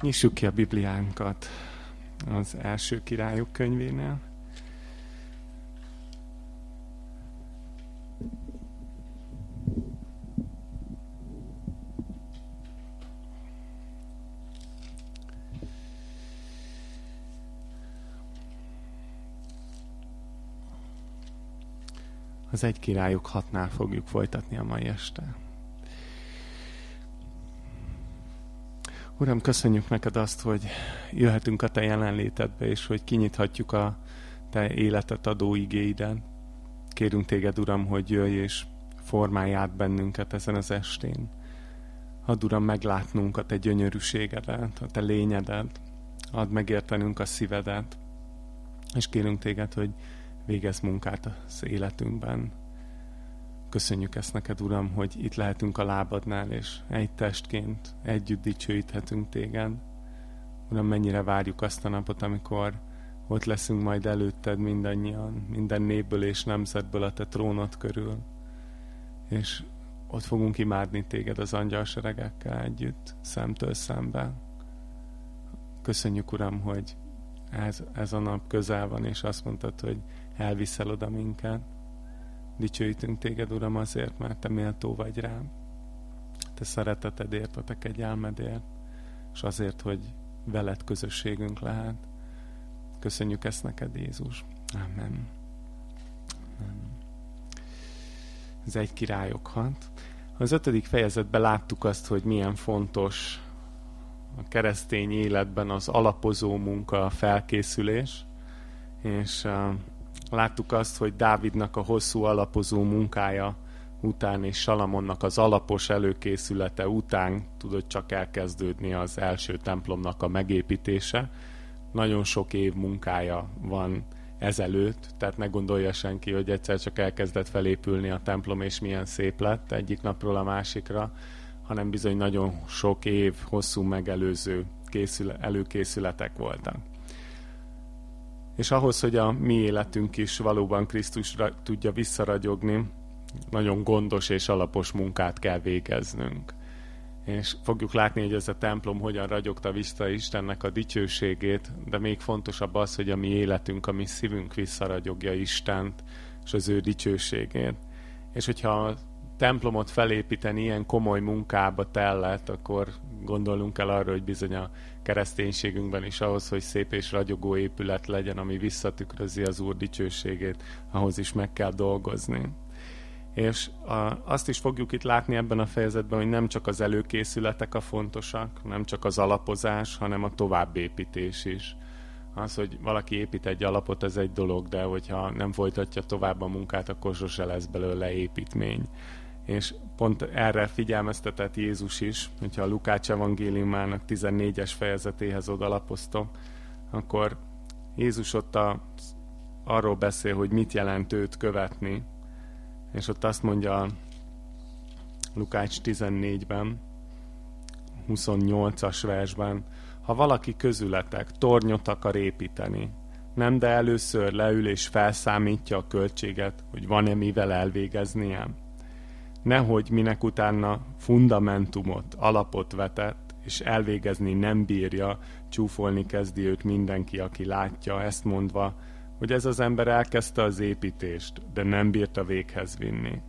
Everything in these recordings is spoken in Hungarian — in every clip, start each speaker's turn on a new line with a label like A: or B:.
A: Nyissuk ki a Bibliánkat az első királyok könyvénél. Az egy királyok hatnál fogjuk folytatni a mai este. Uram, köszönjük neked azt, hogy jöhetünk a te jelenlétedbe, és hogy kinyithatjuk a te életet adó igéiden. Kérünk téged, Uram, hogy jöjj és formálj át bennünket ezen az estén. Add, Uram, meglátnunk a te gyönyörűségedet, a te lényedet. Add megértenünk a szívedet. És kérünk téged, hogy végez munkát az életünkben. Köszönjük ezt neked, Uram, hogy itt lehetünk a lábadnál, és egy testként együtt dicsőíthetünk téged. Uram, mennyire várjuk azt a napot, amikor ott leszünk majd előtted mindannyian, minden népből és nemzetből a te trónod körül. És ott fogunk imádni téged az angyalseregekkel együtt, szemtől szembe. Köszönjük, Uram, hogy ez, ez a nap közel van, és azt mondtad, hogy elviszel oda minket. Dicsőítünk téged, Uram, azért, mert te méltó vagy rám. Te szeretetedért, a te kegyelmedért, és azért, hogy veled közösségünk lehet. Köszönjük ezt neked, Jézus. Amen. Amen. Ez egy királyok hat. Az ötödik fejezetben láttuk azt, hogy milyen fontos a keresztény életben az alapozó munka, a felkészülés, és uh, Láttuk azt, hogy Dávidnak a hosszú alapozó munkája után és Salamonnak az alapos előkészülete után tudott csak elkezdődni az első templomnak a megépítése. Nagyon sok év munkája van ezelőtt, tehát ne gondolja senki, hogy egyszer csak elkezdett felépülni a templom, és milyen szép lett egyik napról a másikra, hanem bizony nagyon sok év hosszú megelőző készül, előkészületek voltak. És ahhoz, hogy a mi életünk is valóban Krisztusra tudja visszaragyogni, nagyon gondos és alapos munkát kell végeznünk. És fogjuk látni, hogy ez a templom hogyan ragyogta vissza Istennek a dicsőségét, de még fontosabb az, hogy a mi életünk, a mi szívünk visszaragyogja Istent és az ő dicsőségét. És hogyha a templomot felépíteni ilyen komoly munkába tellett, akkor gondolunk el arra, hogy bizony a kereszténységünkben is ahhoz, hogy szép és ragyogó épület legyen, ami visszatükrözi az Úr dicsőségét, ahhoz is meg kell dolgozni. És a, azt is fogjuk itt látni ebben a fejezetben, hogy nem csak az előkészületek a fontosak, nem csak az alapozás, hanem a továbbépítés is. Az, hogy valaki épít egy alapot, ez egy dolog, de hogyha nem folytatja tovább a munkát, akkor sose lesz belőle építmény és pont erre figyelmeztetett Jézus is, hogyha a Lukács evangéliumának 14-es fejezetéhez odalapoztom, akkor Jézus ott a, arról beszél, hogy mit jelent őt követni, és ott azt mondja Lukács 14-ben, 28-as versben, ha valaki közületek tornyot akar építeni, nem de először leül és felszámítja a költséget, hogy van-e mivel elvégeznie nehogy minek utána fundamentumot, alapot vetett, és elvégezni nem bírja, csúfolni kezdi őt mindenki, aki látja, ezt mondva, hogy ez az ember elkezdte az építést, de nem bírta véghez vinni.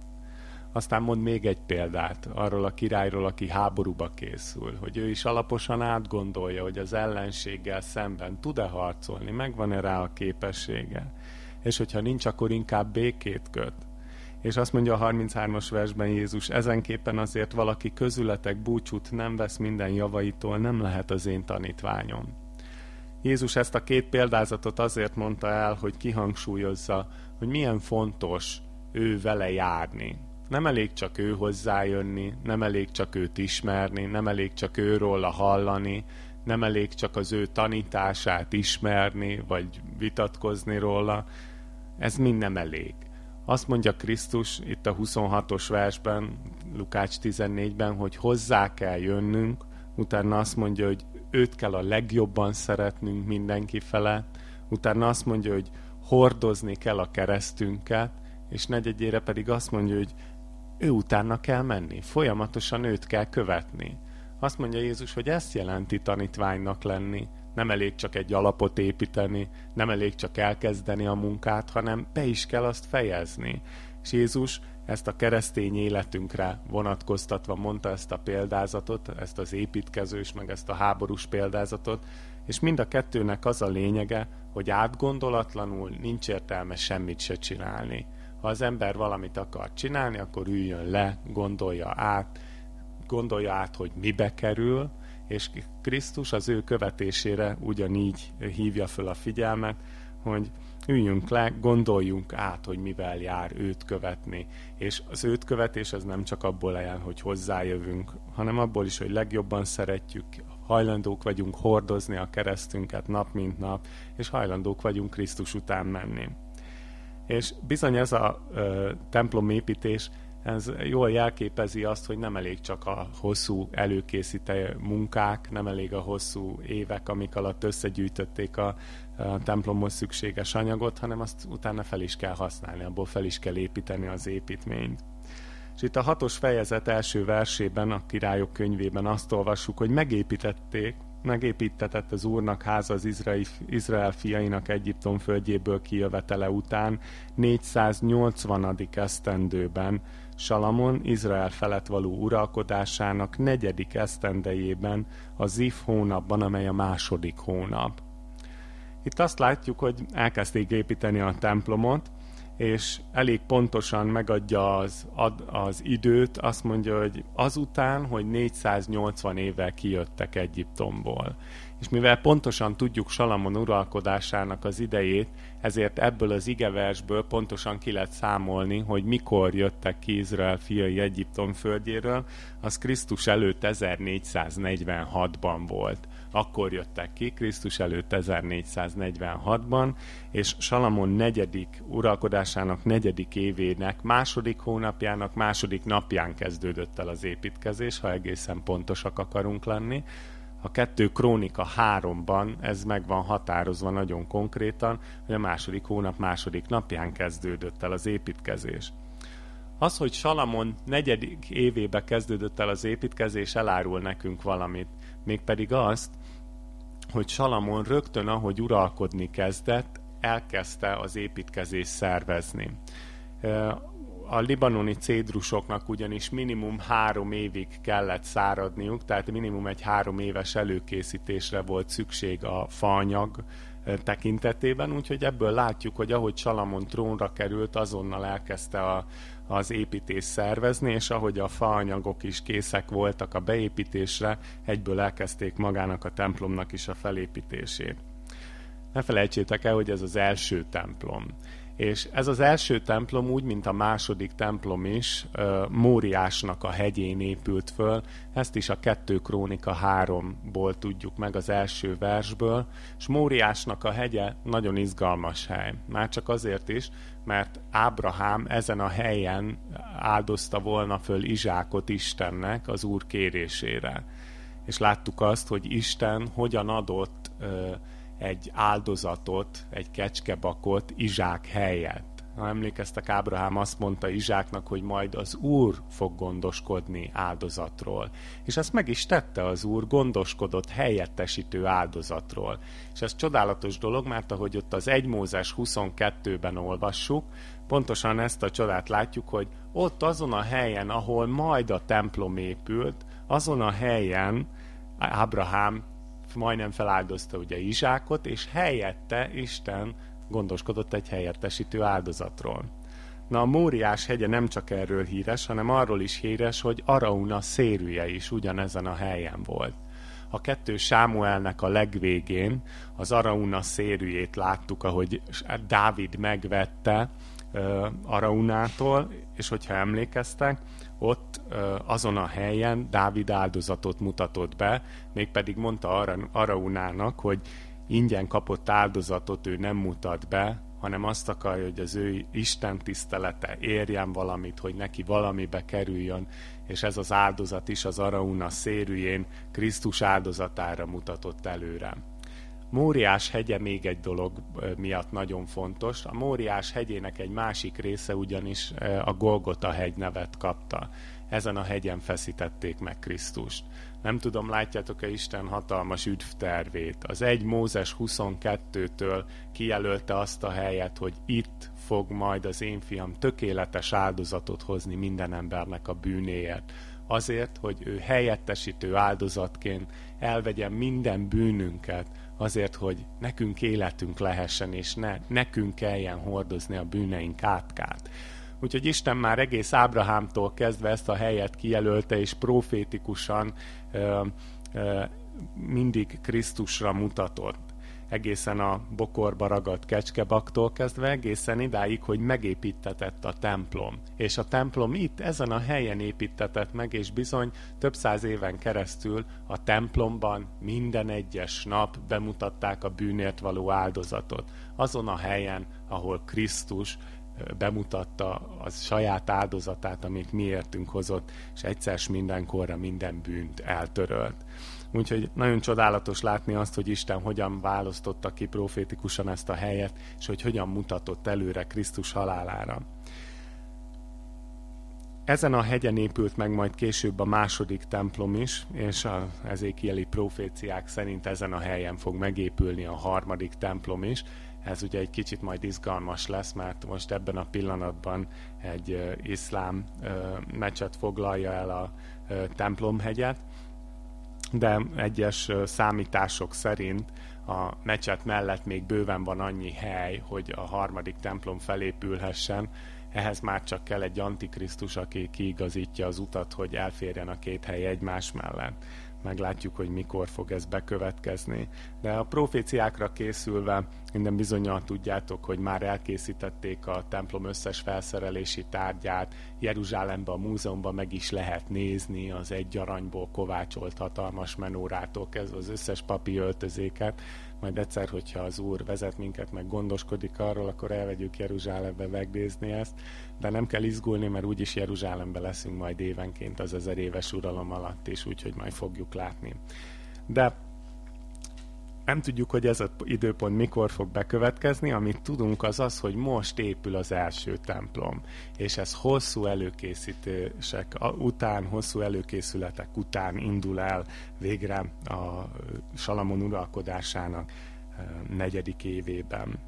A: Aztán mond még egy példát arról a királyról, aki háborúba készül, hogy ő is alaposan átgondolja, hogy az ellenséggel szemben tud-e harcolni, megvan-e rá a képessége, és hogyha nincs, akkor inkább békét köt és azt mondja a 33-as versben Jézus, ezenképpen azért valaki közületek búcsút nem vesz minden javaitól, nem lehet az én tanítványom. Jézus ezt a két példázatot azért mondta el, hogy kihangsúlyozza, hogy milyen fontos ő vele járni. Nem elég csak ő hozzájönni, nem elég csak őt ismerni, nem elég csak őról hallani, nem elég csak az ő tanítását ismerni, vagy vitatkozni róla. Ez mind nem elég azt mondja Krisztus itt a 26-os versben, Lukács 14-ben, hogy hozzá kell jönnünk, utána azt mondja, hogy őt kell a legjobban szeretnünk mindenki felett, utána azt mondja, hogy hordozni kell a keresztünket, és negyedjére pedig azt mondja, hogy ő utána kell menni, folyamatosan őt kell követni. Azt mondja Jézus, hogy ezt jelenti tanítványnak lenni. Nem elég csak egy alapot építeni, nem elég csak elkezdeni a munkát, hanem be is kell azt fejezni. És Jézus ezt a keresztény életünkre vonatkoztatva mondta ezt a példázatot, ezt az építkezős, meg ezt a háborús példázatot, és mind a kettőnek az a lényege, hogy átgondolatlanul nincs értelme semmit se csinálni. Ha az ember valamit akar csinálni, akkor üljön le, gondolja át, gondolja át, hogy mibe kerül, és Krisztus az ő követésére ugyanígy hívja föl a figyelmet, hogy üljünk le, gondoljunk át, hogy mivel jár őt követni. És az őt követés az nem csak abból eljön, hogy hozzájövünk, hanem abból is, hogy legjobban szeretjük, hajlandók vagyunk hordozni a keresztünket nap mint nap, és hajlandók vagyunk Krisztus után menni. És bizony ez a ö, templomépítés, ez jól jelképezi azt, hogy nem elég csak a hosszú előkészítő munkák, nem elég a hosszú évek, amik alatt összegyűjtötték a, a templomhoz szükséges anyagot, hanem azt utána fel is kell használni, abból fel is kell építeni az építményt. És itt a hatos fejezet első versében, a királyok könyvében azt olvassuk, hogy megépítették, megépítetett az Úrnak háza az Izrael, Izrael fiainak Egyiptom földjéből kijövetele után 480. esztendőben Salamon Izrael felett való uralkodásának negyedik esztendejében a Zif hónapban, amely a második hónap. Itt azt látjuk, hogy elkezdték építeni a templomot, és elég pontosan megadja az, ad, az időt, azt mondja, hogy azután, hogy 480 évvel kijöttek Egyiptomból. És mivel pontosan tudjuk Salamon uralkodásának az idejét, ezért ebből az igeversből pontosan ki lehet számolni, hogy mikor jöttek ki Izrael fiai Egyiptom földjéről, az Krisztus előtt 1446-ban volt akkor jöttek ki, Krisztus előtt 1446-ban, és Salamon negyedik uralkodásának negyedik évének második hónapjának második napján kezdődött el az építkezés, ha egészen pontosak akarunk lenni. A kettő krónika háromban ez meg van határozva nagyon konkrétan, hogy a második hónap második napján kezdődött el az építkezés. Az, hogy Salamon negyedik évébe kezdődött el az építkezés, elárul nekünk valamit. Mégpedig azt, hogy Salamon rögtön, ahogy uralkodni kezdett, elkezdte az építkezést szervezni. A libanoni cédrusoknak ugyanis minimum három évig kellett száradniuk, tehát minimum egy három éves előkészítésre volt szükség a faanyag tekintetében, úgyhogy ebből látjuk, hogy ahogy Salamon trónra került, azonnal elkezdte a, az építés szervezni, és ahogy a faanyagok is készek voltak a beépítésre, egyből elkezdték magának a templomnak is a felépítését. Ne felejtsétek el, hogy ez az első templom. És ez az első templom úgy, mint a második templom is, Móriásnak a hegyén épült föl, ezt is a kettő krónika háromból tudjuk meg az első versből, és Móriásnak a hegye nagyon izgalmas hely. Már csak azért is, mert Ábrahám ezen a helyen áldozta volna föl Izsákot Istennek az Úr kérésére. És láttuk azt, hogy Isten hogyan adott egy áldozatot, egy kecskebakot Izsák helyett. Ha emlékeztek, Ábrahám azt mondta Izsáknak, hogy majd az Úr fog gondoskodni áldozatról. És ezt meg is tette az Úr, gondoskodott helyettesítő áldozatról. És ez csodálatos dolog, mert ahogy ott az 1 Mózes 22-ben olvassuk, pontosan ezt a csodát látjuk, hogy ott azon a helyen, ahol majd a templom épült, azon a helyen Ábrahám majdnem feláldozta ugye Izsákot, és helyette Isten gondoskodott egy helyettesítő áldozatról. Na a Móriás hegye nem csak erről híres, hanem arról is híres, hogy Arauna szérűje is ugyanezen a helyen volt. A kettő Sámuelnek a legvégén az Arauna szérűjét láttuk, ahogy Dávid megvette Araunától, és hogyha emlékeztek, ott azon a helyen Dávid áldozatot mutatott be, mégpedig mondta Araunának, hogy ingyen kapott áldozatot ő nem mutat be, hanem azt akarja, hogy az ő Isten tisztelete érjen valamit, hogy neki valamibe kerüljön, és ez az áldozat is az Arauna szérűjén Krisztus áldozatára mutatott előre. Móriás hegye még egy dolog miatt nagyon fontos. A Móriás hegyének egy másik része ugyanis a Golgota hegy nevet kapta. ezen a hegyen feszítették meg Krisztust. Nem tudom, látjátok-e Isten hatalmas üdvtervét. Az egy Mózes 22-től kijelölte azt a helyet, hogy itt fog majd az én fiam tökéletes áldozatot hozni minden embernek a bűnéért. Azért, hogy ő helyettesítő áldozatként elvegye minden bűnünket, azért, hogy nekünk életünk lehessen, és ne, nekünk kelljen hordozni a bűneink átkát. Úgyhogy Isten már egész Ábrahámtól kezdve ezt a helyet kijelölte, és profétikusan ö, ö, mindig Krisztusra mutatott egészen a bokorba ragadt kecskebaktól kezdve egészen idáig, hogy megépítetett a templom. És a templom itt, ezen a helyen építetett meg, és bizony több száz éven keresztül a templomban minden egyes nap bemutatták a bűnért való áldozatot. Azon a helyen, ahol Krisztus bemutatta a saját áldozatát, amit miértünk hozott, és egyszer mindenkorra minden bűnt eltörölt. Úgyhogy nagyon csodálatos látni azt, hogy Isten hogyan választotta ki profétikusan ezt a helyet, és hogy hogyan mutatott előre Krisztus halálára. Ezen a hegyen épült meg majd később a második templom is, és az ezékieli proféciák szerint ezen a helyen fog megépülni a harmadik templom is. Ez ugye egy kicsit majd izgalmas lesz, mert most ebben a pillanatban egy iszlám mecset foglalja el a templomhegyet, de egyes számítások szerint a mecset mellett még bőven van annyi hely, hogy a harmadik templom felépülhessen, ehhez már csak kell egy antikrisztus, aki kiigazítja az utat, hogy elférjen a két hely egymás mellett meglátjuk, hogy mikor fog ez bekövetkezni. De a proféciákra készülve minden bizonyal tudjátok, hogy már elkészítették a templom összes felszerelési tárgyát, Jeruzsálemben a múzeumban meg is lehet nézni az egy aranyból kovácsolt hatalmas menórától kezdve az összes papi öltözéket, majd egyszer, hogyha az Úr vezet minket, meg gondoskodik arról, akkor elvegyük Jeruzsálembe megnézni ezt, de nem kell izgulni, mert úgyis Jeruzsálembe leszünk majd évenként az ezer éves uralom alatt is, úgyhogy majd fogjuk látni. De nem tudjuk, hogy ez az időpont mikor fog bekövetkezni, amit tudunk az az, hogy most épül az első templom, és ez hosszú előkészítések után, hosszú előkészületek után indul el végre a Salamon uralkodásának negyedik évében.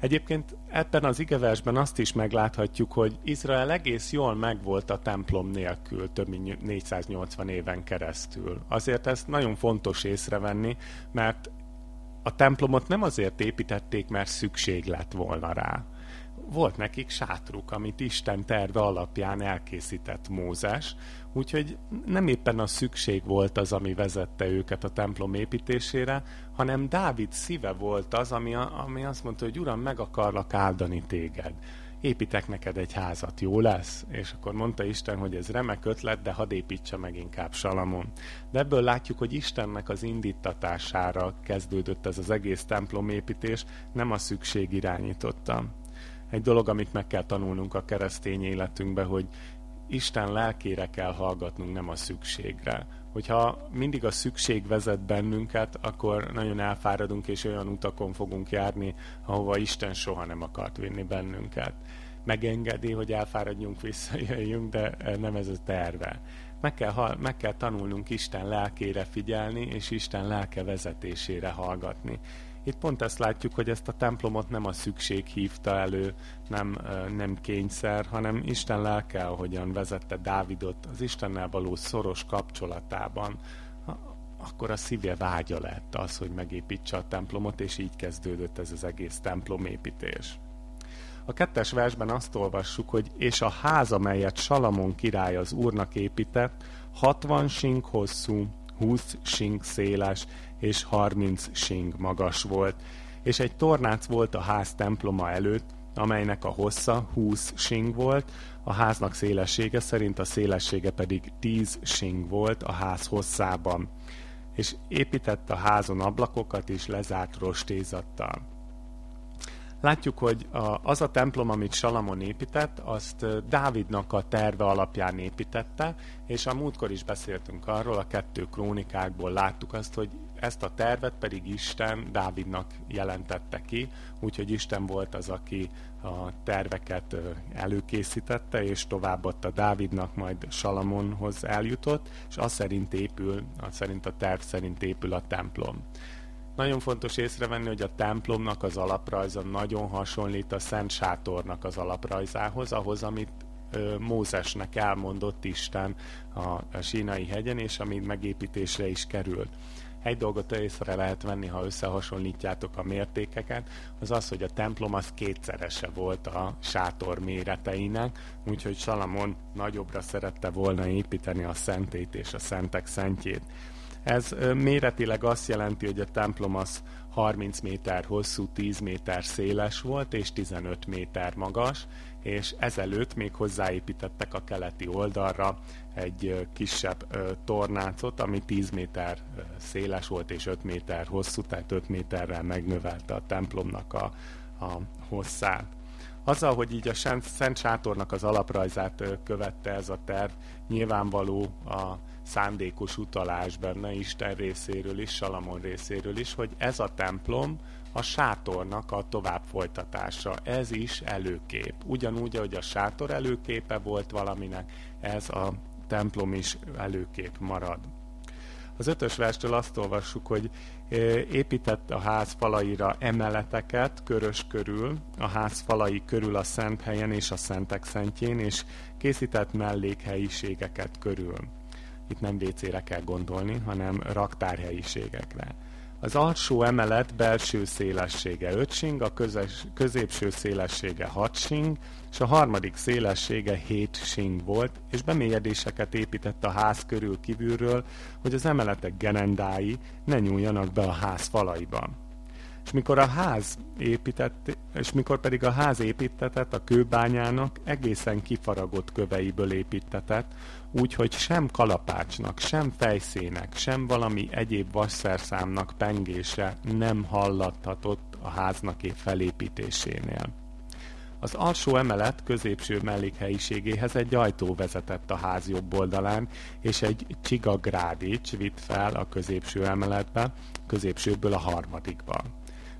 A: Egyébként ebben az igeversben azt is megláthatjuk, hogy Izrael egész jól megvolt a templom nélkül több mint 480 éven keresztül. Azért ezt nagyon fontos észrevenni, mert a templomot nem azért építették, mert szükség lett volna rá. Volt nekik sátruk, amit Isten terve alapján elkészített Mózes, úgyhogy nem éppen a szükség volt az, ami vezette őket a templom építésére, hanem Dávid szíve volt az, ami, ami azt mondta, hogy Uram, meg akarlak áldani téged építek neked egy házat, jó lesz? És akkor mondta Isten, hogy ez remek ötlet, de hadd építse meg inkább Salamon. De ebből látjuk, hogy Istennek az indítatására kezdődött ez az egész templomépítés, nem a szükség irányította. Egy dolog, amit meg kell tanulnunk a keresztény életünkbe, hogy Isten lelkére kell hallgatnunk, nem a szükségre. Hogyha mindig a szükség vezet bennünket, akkor nagyon elfáradunk, és olyan utakon fogunk járni, ahova Isten soha nem akart vinni bennünket. Megengedi, hogy elfáradjunk, visszajöjjünk, de nem ez a terve. Meg kell, meg kell tanulnunk Isten lelkére figyelni, és Isten lelke vezetésére hallgatni. Itt pont ezt látjuk, hogy ezt a templomot nem a szükség hívta elő, nem, nem kényszer, hanem Isten lelke, ahogyan vezette Dávidot az Istennel való szoros kapcsolatában, akkor a szívje vágya lett az, hogy megépítse a templomot, és így kezdődött ez az egész templomépítés. A kettes versben azt olvassuk, hogy és a ház, amelyet Salamon király az úrnak épített, 60 sink hosszú, 20 sink széles és 30 sing magas volt, és egy tornác volt a ház temploma előtt, amelynek a hossza 20 sing volt, a háznak szélessége szerint a szélessége pedig 10 sing volt a ház hosszában, és épített a házon ablakokat is lezárt rostézattal. Látjuk, hogy az a templom, amit Salamon épített, azt Dávidnak a terve alapján építette, és a múltkor is beszéltünk arról, a kettő krónikákból láttuk azt, hogy ezt a tervet pedig Isten Dávidnak jelentette ki, úgyhogy Isten volt az, aki a terveket előkészítette, és továbbadta Dávidnak, majd Salamonhoz eljutott, és az szerint épül, az szerint a terv szerint épül a templom. Nagyon fontos észrevenni, hogy a templomnak az alaprajza nagyon hasonlít a Szent Sátornak az alaprajzához, ahhoz, amit Mózesnek elmondott Isten a Sínai hegyen, és ami megépítésre is került. Egy dolgot észre lehet venni, ha összehasonlítjátok a mértékeket, az az, hogy a templom az kétszerese volt a sátor méreteinek, úgyhogy Salamon nagyobbra szerette volna építeni a szentét és a szentek szentjét. Ez méretileg azt jelenti, hogy a templom az 30 méter hosszú, 10 méter széles volt, és 15 méter magas, és ezelőtt még hozzáépítettek a keleti oldalra egy kisebb tornácot, ami 10 méter széles volt, és 5 méter hosszú, tehát 5 méterrel megnövelte a templomnak a, a hosszát. Azzal, hogy így a Szent Sátornak az alaprajzát követte ez a terv, nyilvánvaló a szándékos utalás benne Isten részéről is, Salamon részéről is, hogy ez a templom a sátornak a tovább folytatása. Ez is előkép. Ugyanúgy, ahogy a sátor előképe volt valaminek, ez a templom is előkép marad. Az ötös verstől azt olvassuk, hogy épített a ház falaira emeleteket körös körül, a ház falai körül a szent helyen és a szentek szentjén, és készített mellékhelyiségeket körül itt nem WC-re kell gondolni, hanem raktárhelyiségekre. Az alsó emelet belső szélessége 5 sing, a közös, középső szélessége 6 sing, és a harmadik szélessége 7 sing volt, és bemélyedéseket épített a ház körül kívülről, hogy az emeletek gerendái ne nyúljanak be a ház falaiba. És mikor a ház épített, és mikor pedig a ház építetett a kőbányának egészen kifaragott köveiből építetett, úgyhogy sem kalapácsnak, sem fejszének, sem valami egyéb vasszerszámnak pengése nem hallathatott a háznak felépítésénél. Az alsó emelet középső mellékhelyiségéhez egy ajtó vezetett a ház jobb oldalán, és egy csigagrádics vitt fel a középső emeletbe, középsőből a harmadikba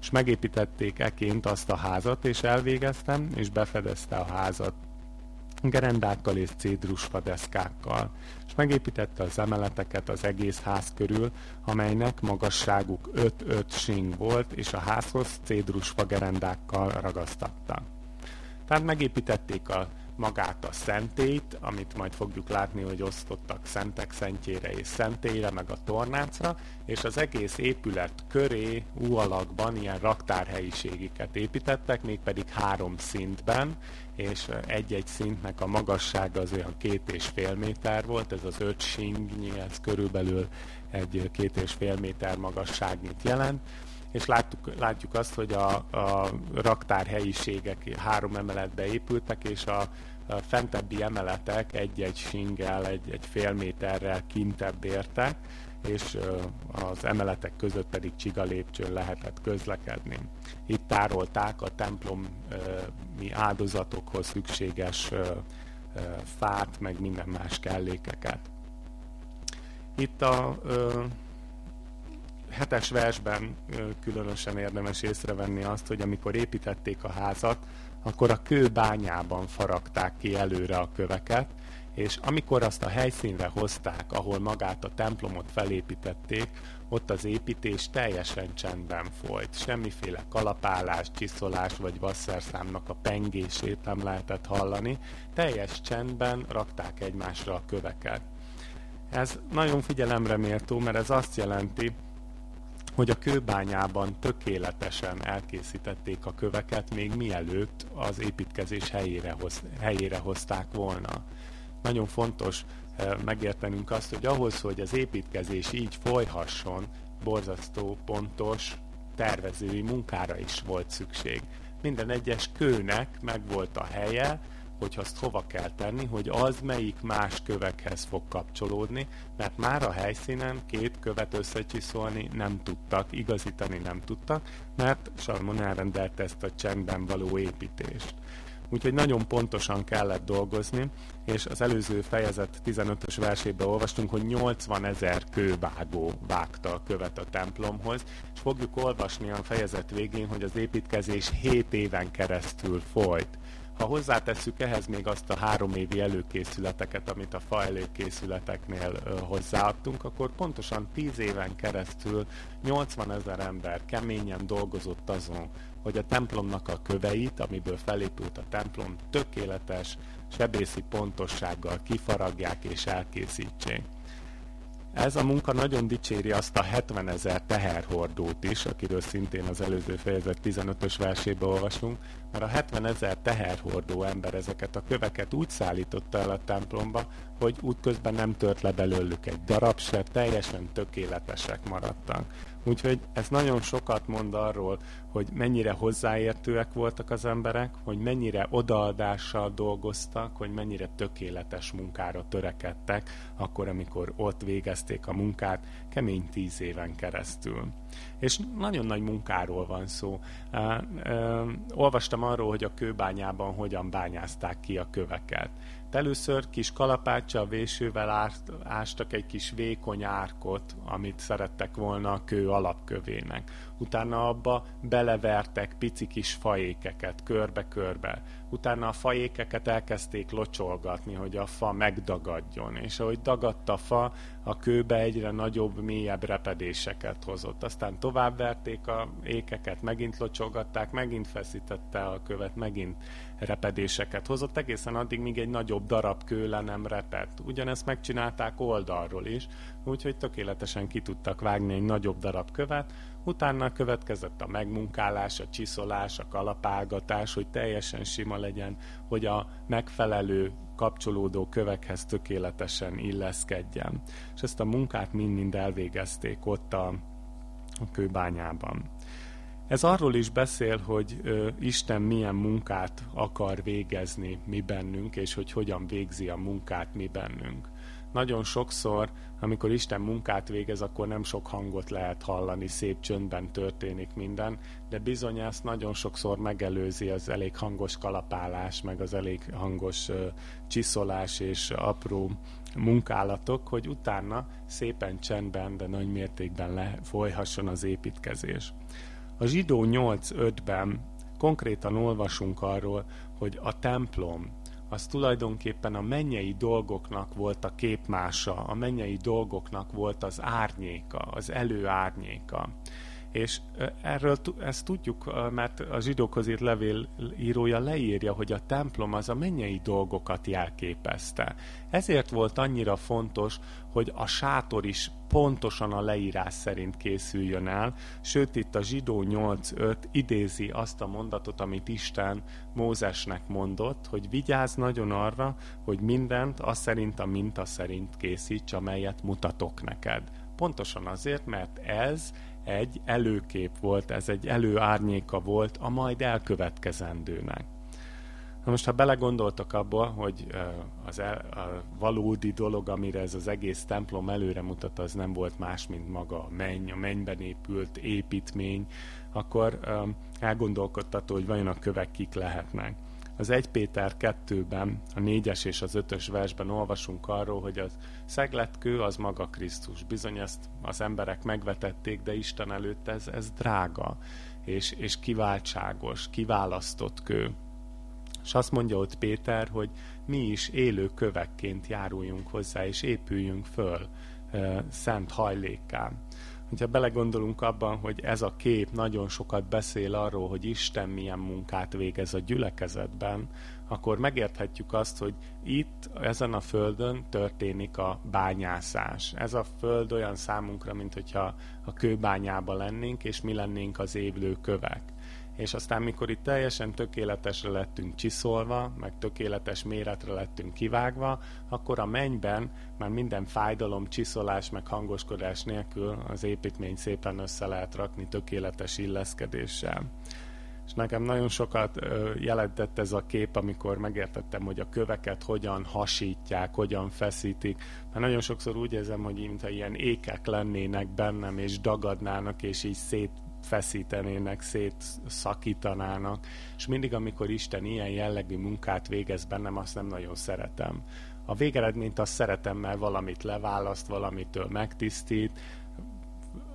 A: és megépítették eként azt a házat, és elvégeztem, és befedezte a házat gerendákkal és cédrusfadeszkákkal, és megépítette az emeleteket az egész ház körül, amelynek magasságuk 5-5 sing volt, és a házhoz cédrusfa gerendákkal ragasztatta. Tehát megépítették a magát a szentét, amit majd fogjuk látni, hogy osztottak szentek szentjére és szentélyre, meg a tornácra, és az egész épület köré U alakban ilyen raktárhelyiségiket építettek, mégpedig három szintben, és egy-egy szintnek a magassága az olyan két és fél méter volt, ez az öt singnyi, ez körülbelül egy két és fél méter magasságnyit jelent, és látjuk, látjuk azt, hogy a, a raktár helyiségek három emeletbe épültek, és a fentebbi emeletek egy-egy singel, egy-egy fél méterrel kintebb értek, és az emeletek között pedig csiga lépcsőn lehetett közlekedni. Itt tárolták a templomi áldozatokhoz szükséges fát, meg minden más kellékeket. Itt a hetes versben különösen érdemes észrevenni azt, hogy amikor építették a házat, akkor a kőbányában faragták ki előre a köveket, és amikor azt a helyszínre hozták, ahol magát a templomot felépítették, ott az építés teljesen csendben folyt. Semmiféle kalapálás, csiszolás vagy vasszerszámnak a pengését nem lehetett hallani. Teljes csendben rakták egymásra a köveket. Ez nagyon figyelemre méltó, mert ez azt jelenti, hogy a kőbányában tökéletesen elkészítették a köveket, még mielőtt az építkezés helyére, hoz, helyére hozták volna. Nagyon fontos eh, megértenünk azt, hogy ahhoz, hogy az építkezés így folyhasson, borzasztó pontos tervezői munkára is volt szükség. Minden egyes kőnek meg volt a helye, hogy azt hova kell tenni, hogy az melyik más kövekhez fog kapcsolódni, mert már a helyszínen két követ összecsiszolni nem tudtak, igazítani nem tudtak, mert Salmon elrendelte ezt a csendben való építést. Úgyhogy nagyon pontosan kellett dolgozni, és az előző fejezet 15-ös versében olvastunk, hogy 80 ezer kővágó vágta a követ a templomhoz, és fogjuk olvasni a fejezet végén, hogy az építkezés 7 éven keresztül folyt. Ha hozzátesszük ehhez még azt a három évi előkészületeket, amit a fa előkészületeknél hozzáadtunk, akkor pontosan 10 éven keresztül 80 ezer ember keményen dolgozott azon, hogy a templomnak a köveit, amiből felépült a templom, tökéletes sebészi pontossággal kifaragják és elkészítsék. Ez a munka nagyon dicséri azt a 70 ezer teherhordót is, akiről szintén az előző fejezet 15-ös versébe olvasunk, mert a 70 ezer teherhordó ember ezeket a köveket úgy szállította el a templomba, hogy útközben nem tört le belőlük egy darab se, teljesen tökéletesek maradtak. Úgyhogy ez nagyon sokat mond arról, hogy mennyire hozzáértőek voltak az emberek, hogy mennyire odaadással dolgoztak, hogy mennyire tökéletes munkára törekedtek, akkor, amikor ott végezték a munkát, kemény tíz éven keresztül. És nagyon nagy munkáról van szó. Olvastam arról, hogy a kőbányában hogyan bányázták ki a köveket. Először kis kalapáccsal, vésővel ástak egy kis vékony árkot, amit szerettek volna a kő alapkövének. Utána abba belevertek pici kis faékeket körbe-körbe. Utána a faékeket elkezdték locsolgatni, hogy a fa megdagadjon. És ahogy dagadt a fa, a kőbe egyre nagyobb, mélyebb repedéseket hozott. Aztán továbbverték a ékeket, megint locsolgatták, megint feszítette a követ, megint repedéseket hozott, egészen addig, míg egy nagyobb darab kő le nem repett. Ugyanezt megcsinálták oldalról is, úgyhogy tökéletesen ki tudtak vágni egy nagyobb darab követ, utána következett a megmunkálás, a csiszolás, a kalapálgatás, hogy teljesen sima legyen, hogy a megfelelő kapcsolódó kövekhez tökéletesen illeszkedjen. És ezt a munkát mind-mind elvégezték ott a, a kőbányában. Ez arról is beszél, hogy ö, Isten milyen munkát akar végezni mi bennünk, és hogy hogyan végzi a munkát mi bennünk. Nagyon sokszor, amikor Isten munkát végez, akkor nem sok hangot lehet hallani, szép csöndben történik minden, de bizony ezt nagyon sokszor megelőzi az elég hangos kalapálás, meg az elég hangos ö, csiszolás és apró munkálatok, hogy utána szépen csendben, de nagy mértékben le, folyhasson az építkezés. A zsidó 8.5-ben konkrétan olvasunk arról, hogy a templom az tulajdonképpen a mennyei dolgoknak volt a képmása, a mennyei dolgoknak volt az árnyéka, az előárnyéka. És erről ezt tudjuk, mert a zsidókhoz írt levél írója leírja, hogy a templom az a mennyei dolgokat jelképezte. Ezért volt annyira fontos, hogy a sátor is pontosan a leírás szerint készüljön el, sőt itt a zsidó 8.5 idézi azt a mondatot, amit Isten Mózesnek mondott, hogy vigyázz nagyon arra, hogy mindent az szerint a minta szerint készíts, amelyet mutatok neked. Pontosan azért, mert ez egy előkép volt, ez egy előárnyéka volt a majd elkövetkezendőnek. Na most, ha belegondoltak abba, hogy az el, a valódi dolog, amire ez az egész templom előre mutat, az nem volt más, mint maga a menny, a mennyben épült építmény, akkor elgondolkodtató, hogy vajon a kövek kik lehetnek. Az 1 Péter 2-ben, a 4-es és az 5-ös versben olvasunk arról, hogy az szegletkő az maga Krisztus. Bizony ezt az emberek megvetették, de Isten előtt ez, ez drága és, és kiváltságos, kiválasztott kő. És azt mondja ott Péter, hogy mi is élő kövekként járuljunk hozzá, és épüljünk föl e, szent hajlékká. Hogyha belegondolunk abban, hogy ez a kép nagyon sokat beszél arról, hogy Isten milyen munkát végez a gyülekezetben, akkor megérthetjük azt, hogy itt, ezen a földön történik a bányászás. Ez a föld olyan számunkra, mint hogyha a kőbányába lennénk, és mi lennénk az évlő kövek és aztán mikor itt teljesen tökéletesre lettünk csiszolva, meg tökéletes méretre lettünk kivágva, akkor a mennyben már minden fájdalom, csiszolás, meg hangoskodás nélkül az építmény szépen össze lehet rakni tökéletes illeszkedéssel. És nekem nagyon sokat jelentett ez a kép, amikor megértettem, hogy a köveket hogyan hasítják, hogyan feszítik. Mert nagyon sokszor úgy érzem, hogy mintha ilyen ékek lennének bennem, és dagadnának, és így szét feszítenének, szétszakítanának, és mindig, amikor Isten ilyen jellegű munkát végez bennem, azt nem nagyon szeretem. A végeredményt azt szeretem, mert valamit leválaszt, valamitől megtisztít,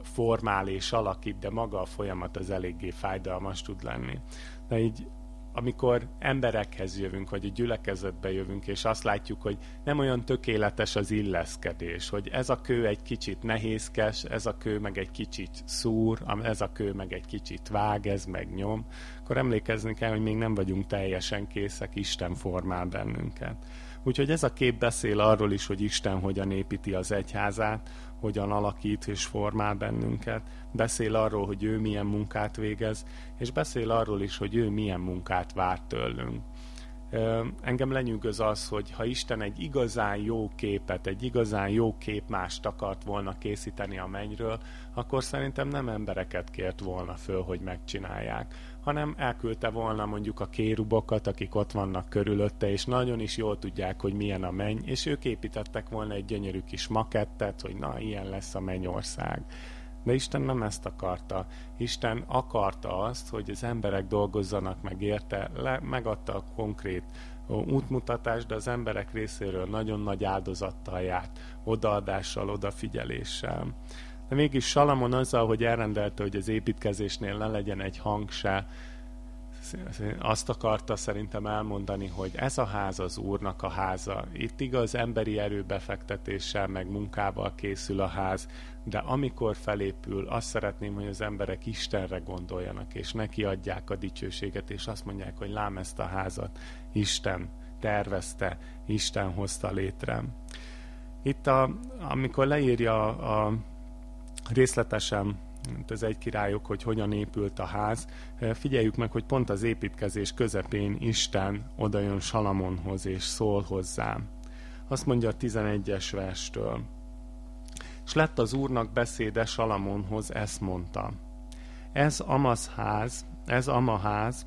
A: formál és alakít, de maga a folyamat az eléggé fájdalmas tud lenni. De így amikor emberekhez jövünk, vagy a gyülekezetbe jövünk, és azt látjuk, hogy nem olyan tökéletes az illeszkedés, hogy ez a kő egy kicsit nehézkes, ez a kő meg egy kicsit szúr, ez a kő meg egy kicsit vág, ez meg nyom, akkor emlékezni kell, hogy még nem vagyunk teljesen készek, Isten formál bennünket. Úgyhogy ez a kép beszél arról is, hogy Isten hogyan építi az egyházát, hogyan alakít és formál bennünket, beszél arról, hogy ő milyen munkát végez, és beszél arról is, hogy ő milyen munkát vár tőlünk. Engem lenyűgöz az, hogy ha Isten egy igazán jó képet, egy igazán jó képmást akart volna készíteni a mennyről, akkor szerintem nem embereket kért volna föl, hogy megcsinálják, hanem elküldte volna mondjuk a kérubokat, akik ott vannak körülötte, és nagyon is jól tudják, hogy milyen a menny, és ők építettek volna egy gyönyörű kis makettet, hogy na, ilyen lesz a mennyország. De Isten nem ezt akarta. Isten akarta azt, hogy az emberek dolgozzanak meg érte, le, megadta a konkrét útmutatást, de az emberek részéről nagyon nagy áldozattal járt, odaadással, odafigyeléssel. De mégis Salamon azzal, hogy elrendelte, hogy az építkezésnél ne legyen egy hang se, azt akarta szerintem elmondani, hogy ez a ház az Úrnak a háza. Itt igaz emberi erőbefektetéssel, meg munkával készül a ház, de amikor felépül, azt szeretném, hogy az emberek Istenre gondoljanak, és neki adják a dicsőséget, és azt mondják, hogy lám ezt a házat Isten tervezte, Isten hozta létre. Itt, a, amikor leírja a, a részletesen az egy királyok, hogy hogyan épült a ház. Figyeljük meg, hogy pont az építkezés közepén Isten odajön Salamonhoz és szól hozzá. Azt mondja a 11-es verstől. És lett az úrnak beszéde Salamonhoz, ezt mondta. Ez Amaz ház, ez Ama ház,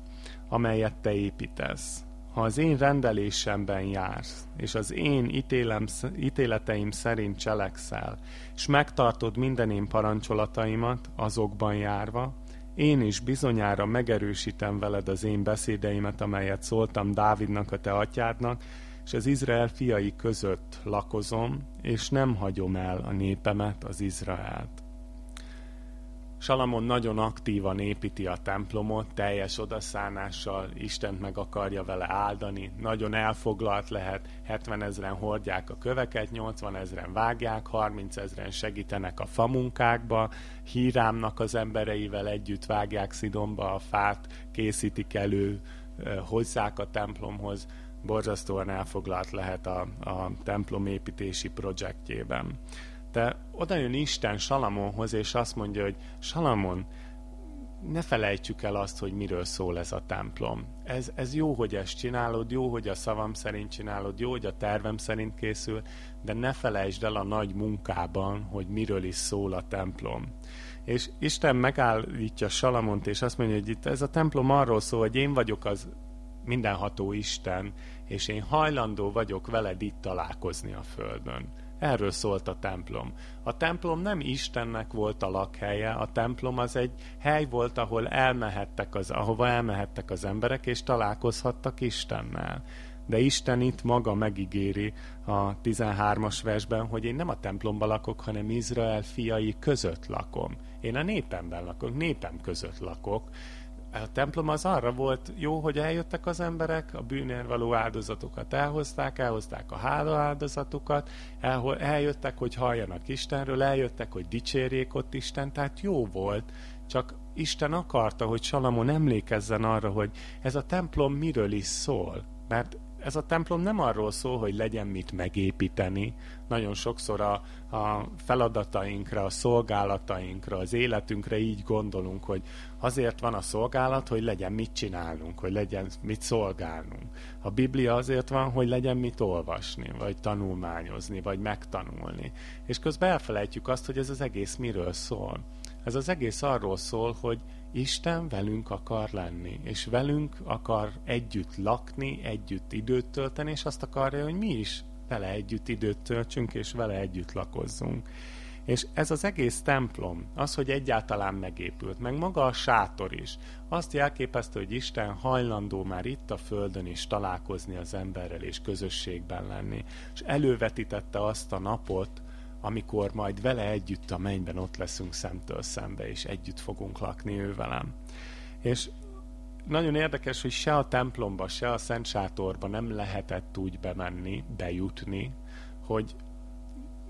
A: amelyet te építesz ha az én rendelésemben jársz, és az én ítélem, ítéleteim szerint cselekszel, és megtartod minden én parancsolataimat azokban járva, én is bizonyára megerősítem veled az én beszédeimet, amelyet szóltam Dávidnak, a te atyádnak, és az Izrael fiai között lakozom, és nem hagyom el a népemet, az Izraelt. Salamon nagyon aktívan építi a templomot, teljes odaszánással, Istent meg akarja vele áldani, nagyon elfoglalt lehet, 70 ezeren hordják a köveket, 80 ezeren vágják, 30 ezeren segítenek a famunkákba, Hírámnak az embereivel együtt vágják Szidonba a fát, készítik elő, hozzák a templomhoz, borzasztóan elfoglalt lehet a, a templom építési projektjében. De oda jön Isten Salamonhoz, és azt mondja, hogy Salamon, ne felejtsük el azt, hogy miről szól ez a templom. Ez, ez jó, hogy ezt csinálod, jó, hogy a szavam szerint csinálod, jó, hogy a tervem szerint készül, de ne felejtsd el a nagy munkában, hogy miről is szól a templom. És Isten megállítja Salamont, és azt mondja, hogy itt ez a templom arról szól, hogy én vagyok az mindenható Isten, és én hajlandó vagyok veled itt találkozni a földön. Erről szólt a templom. A templom nem Istennek volt a lakhelye, a templom az egy hely volt, ahol elmehettek az, ahova elmehettek az emberek, és találkozhattak Istennel. De Isten itt maga megígéri a 13-as versben, hogy én nem a templomban lakok, hanem Izrael fiai között lakom. Én a népemben lakok, népem között lakok, a templom az arra volt jó, hogy eljöttek az emberek, a bűnért való áldozatokat elhozták, elhozták a hála áldozatukat, el, eljöttek, hogy halljanak Istenről, eljöttek, hogy dicsérjék ott Isten, tehát jó volt, csak Isten akarta, hogy Salamon emlékezzen arra, hogy ez a templom miről is szól, mert ez a templom nem arról szól, hogy legyen mit megépíteni. Nagyon sokszor a, a feladatainkra, a szolgálatainkra, az életünkre így gondolunk, hogy azért van a szolgálat, hogy legyen mit csinálnunk, hogy legyen mit szolgálnunk. A Biblia azért van, hogy legyen mit olvasni, vagy tanulmányozni, vagy megtanulni. És közben elfelejtjük azt, hogy ez az egész miről szól. Ez az egész arról szól, hogy Isten velünk akar lenni, és velünk akar együtt lakni, együtt időt tölteni, és azt akarja, hogy mi is vele együtt időt töltsünk, és vele együtt lakozzunk. És ez az egész templom, az, hogy egyáltalán megépült, meg maga a sátor is, azt jelképezte, hogy Isten hajlandó már itt a földön is találkozni az emberrel és közösségben lenni. És elővetítette azt a napot, amikor majd vele együtt a mennyben ott leszünk szemtől szembe, és együtt fogunk lakni ő velem. És nagyon érdekes, hogy se a templomba, se a Szent Sátorba nem lehetett úgy bemenni, bejutni, hogy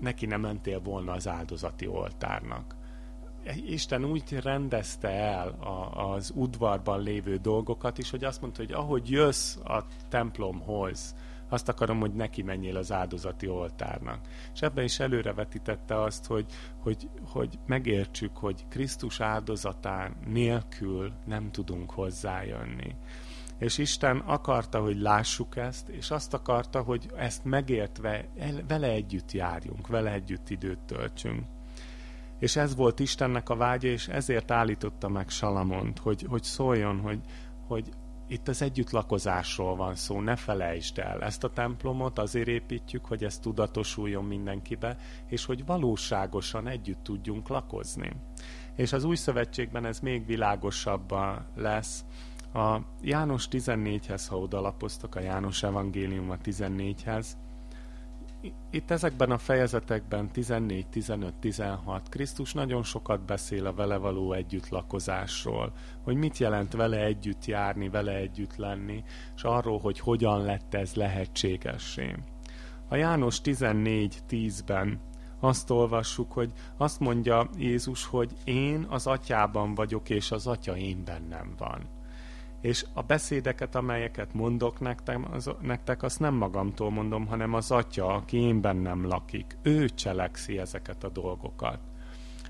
A: neki nem mentél volna az áldozati oltárnak. Isten úgy rendezte el a, az udvarban lévő dolgokat is, hogy azt mondta, hogy ahogy jössz a templomhoz, azt akarom, hogy neki menjél az áldozati oltárnak. És ebben is előrevetítette azt, hogy, hogy, hogy megértsük, hogy Krisztus áldozatán nélkül nem tudunk hozzájönni. És Isten akarta, hogy lássuk ezt, és azt akarta, hogy ezt megértve vele együtt járjunk, vele együtt időt töltsünk. És ez volt Istennek a vágya, és ezért állította meg Salamont, hogy, hogy szóljon, hogy, hogy itt az együttlakozásról van szó, ne felejtsd el. Ezt a templomot azért építjük, hogy ez tudatosuljon mindenkibe, és hogy valóságosan együtt tudjunk lakozni. És az új szövetségben ez még világosabban lesz. A János 14-hez, ha odalapoztak, a János evangélium a 14-hez, itt ezekben a fejezetekben 14, 15, 16 Krisztus nagyon sokat beszél a vele való együttlakozásról, hogy mit jelent vele együtt járni, vele együtt lenni, és arról, hogy hogyan lett ez lehetségessé. A János 14, 10-ben azt olvassuk, hogy azt mondja Jézus, hogy én az atyában vagyok, és az atya én bennem van és a beszédeket, amelyeket mondok nektek, az, nektek, azt nem magamtól mondom, hanem az Atya, aki én bennem lakik. Ő cselekszi ezeket a dolgokat.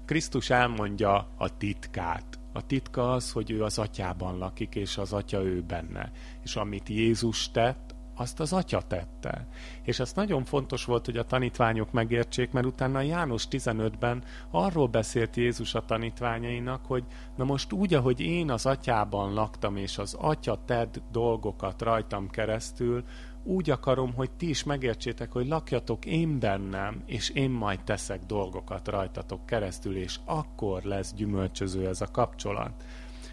A: Krisztus elmondja a titkát. A titka az, hogy ő az atyában lakik, és az atya ő benne. És amit Jézus tett, azt az atya tette. És ez nagyon fontos volt, hogy a tanítványok megértsék, mert utána János 15-ben arról beszélt Jézus a tanítványainak, hogy na most úgy, ahogy én az atyában laktam, és az atya tedd dolgokat rajtam keresztül, úgy akarom, hogy ti is megértsétek, hogy lakjatok én bennem, és én majd teszek dolgokat rajtatok keresztül, és akkor lesz gyümölcsöző ez a kapcsolat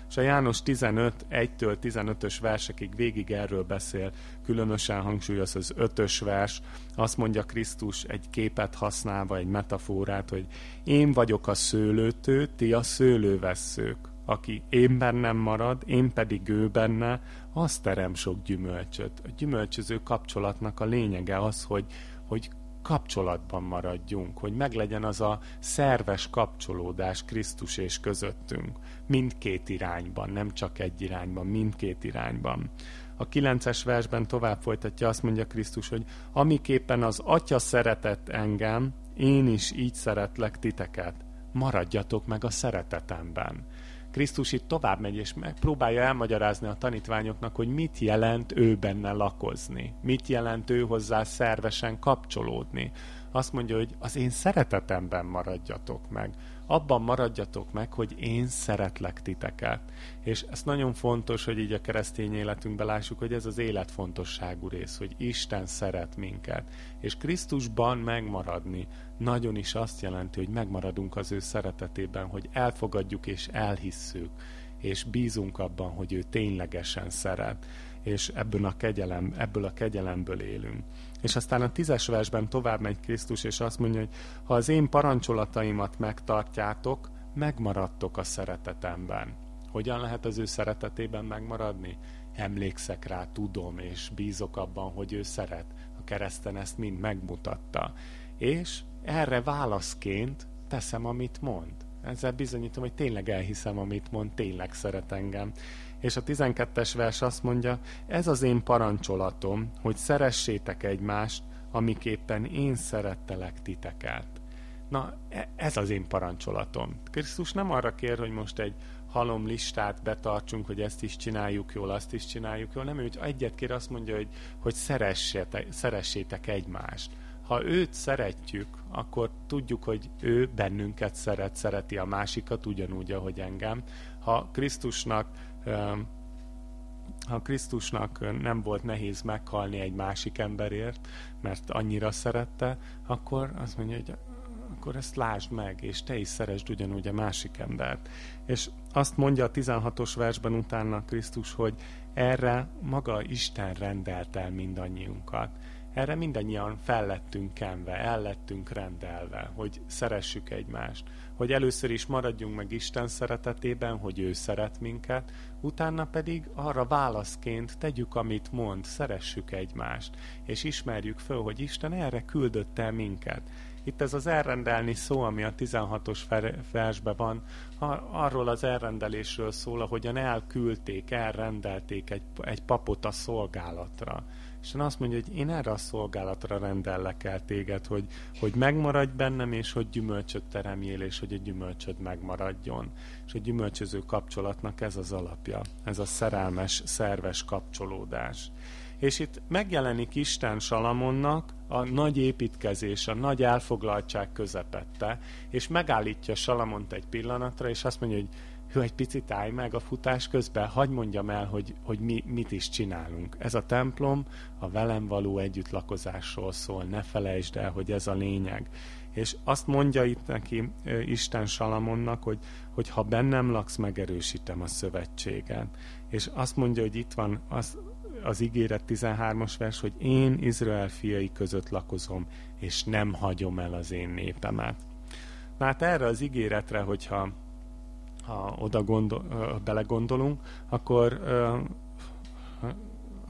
A: és a János 15, 1-től 15-ös versekig végig erről beszél, különösen hangsúlyoz az 5-ös vers, azt mondja Krisztus egy képet használva, egy metaforát, hogy én vagyok a szőlőtő, ti a szőlővesszők. Aki én bennem marad, én pedig ő benne, az terem sok gyümölcsöt. A gyümölcsöző kapcsolatnak a lényege az, hogy, hogy kapcsolatban maradjunk, hogy meglegyen az a szerves kapcsolódás Krisztus és közöttünk, mindkét irányban, nem csak egy irányban, mindkét irányban. A kilences versben tovább folytatja, azt mondja Krisztus, hogy amiképpen az Atya szeretett engem, én is így szeretlek titeket. Maradjatok meg a szeretetemben. Krisztus itt tovább megy, és megpróbálja elmagyarázni a tanítványoknak, hogy mit jelent ő benne lakozni, mit jelent ő hozzá szervesen kapcsolódni. Azt mondja, hogy az én szeretetemben maradjatok meg abban maradjatok meg, hogy én szeretlek titeket. És ez nagyon fontos, hogy így a keresztény életünkben lássuk, hogy ez az életfontosságú rész, hogy Isten szeret minket. És Krisztusban megmaradni nagyon is azt jelenti, hogy megmaradunk az ő szeretetében, hogy elfogadjuk és elhisszük, és bízunk abban, hogy ő ténylegesen szeret, és ebből a, kegyelem, ebből a kegyelemből élünk. És aztán a tízes versben tovább megy Krisztus, és azt mondja, hogy ha az én parancsolataimat megtartjátok, megmaradtok a szeretetemben. Hogyan lehet az ő szeretetében megmaradni? Emlékszek rá, tudom, és bízok abban, hogy ő szeret. A kereszten ezt mind megmutatta. És erre válaszként teszem, amit mond. Ezzel bizonyítom, hogy tényleg elhiszem, amit mond, tényleg szeret engem és a 12-es vers azt mondja, ez az én parancsolatom, hogy szeressétek egymást, amiképpen én szerettelek titeket. Na, e, ez az én parancsolatom. Krisztus nem arra kér, hogy most egy halom listát betartsunk, hogy ezt is csináljuk jól, azt is csináljuk jól, nem ő egyet kér, azt mondja, hogy, hogy szeressétek, szeressétek egymást ha őt szeretjük, akkor tudjuk, hogy ő bennünket szeret, szereti a másikat ugyanúgy, ahogy engem. Ha Krisztusnak ha Krisztusnak nem volt nehéz meghalni egy másik emberért, mert annyira szerette, akkor azt mondja, hogy akkor ezt lásd meg, és te is szeresd ugyanúgy a másik embert. És azt mondja a 16-os versben utána Krisztus, hogy erre maga Isten rendelt el mindannyiunkat. Erre mindannyian fellettünk kenve, ellettünk rendelve, hogy szeressük egymást. Hogy először is maradjunk meg Isten szeretetében, hogy ő szeret minket, utána pedig arra válaszként tegyük, amit mond, szeressük egymást, és ismerjük föl, hogy Isten erre küldött el minket. Itt ez az elrendelni szó, ami a 16-os versben van, arról az elrendelésről szól, ahogyan elküldték, elrendelték egy, egy papot a szolgálatra. És azt mondja, hogy én erre a szolgálatra rendellek el téged, hogy, hogy megmaradj bennem, és hogy gyümölcsöt teremjél, és hogy a gyümölcsöd megmaradjon. És a gyümölcsöző kapcsolatnak ez az alapja, ez a szerelmes, szerves kapcsolódás. És itt megjelenik Isten Salamonnak a nagy építkezés, a nagy elfoglaltság közepette, és megállítja Salamont egy pillanatra, és azt mondja, hogy hű, egy picit állj meg a futás közben, hagyd mondjam el, hogy, hogy mi mit is csinálunk. Ez a templom a velem való együttlakozásról szól, ne felejtsd el, hogy ez a lényeg. És azt mondja itt neki Isten Salamonnak, hogy, hogy ha bennem laksz, megerősítem a szövetséget. És azt mondja, hogy itt van az, az ígéret 13-as vers, hogy én Izrael fiai között lakozom, és nem hagyom el az én népemet. Na hát erre az ígéretre, hogyha ha oda gondol, belegondolunk, akkor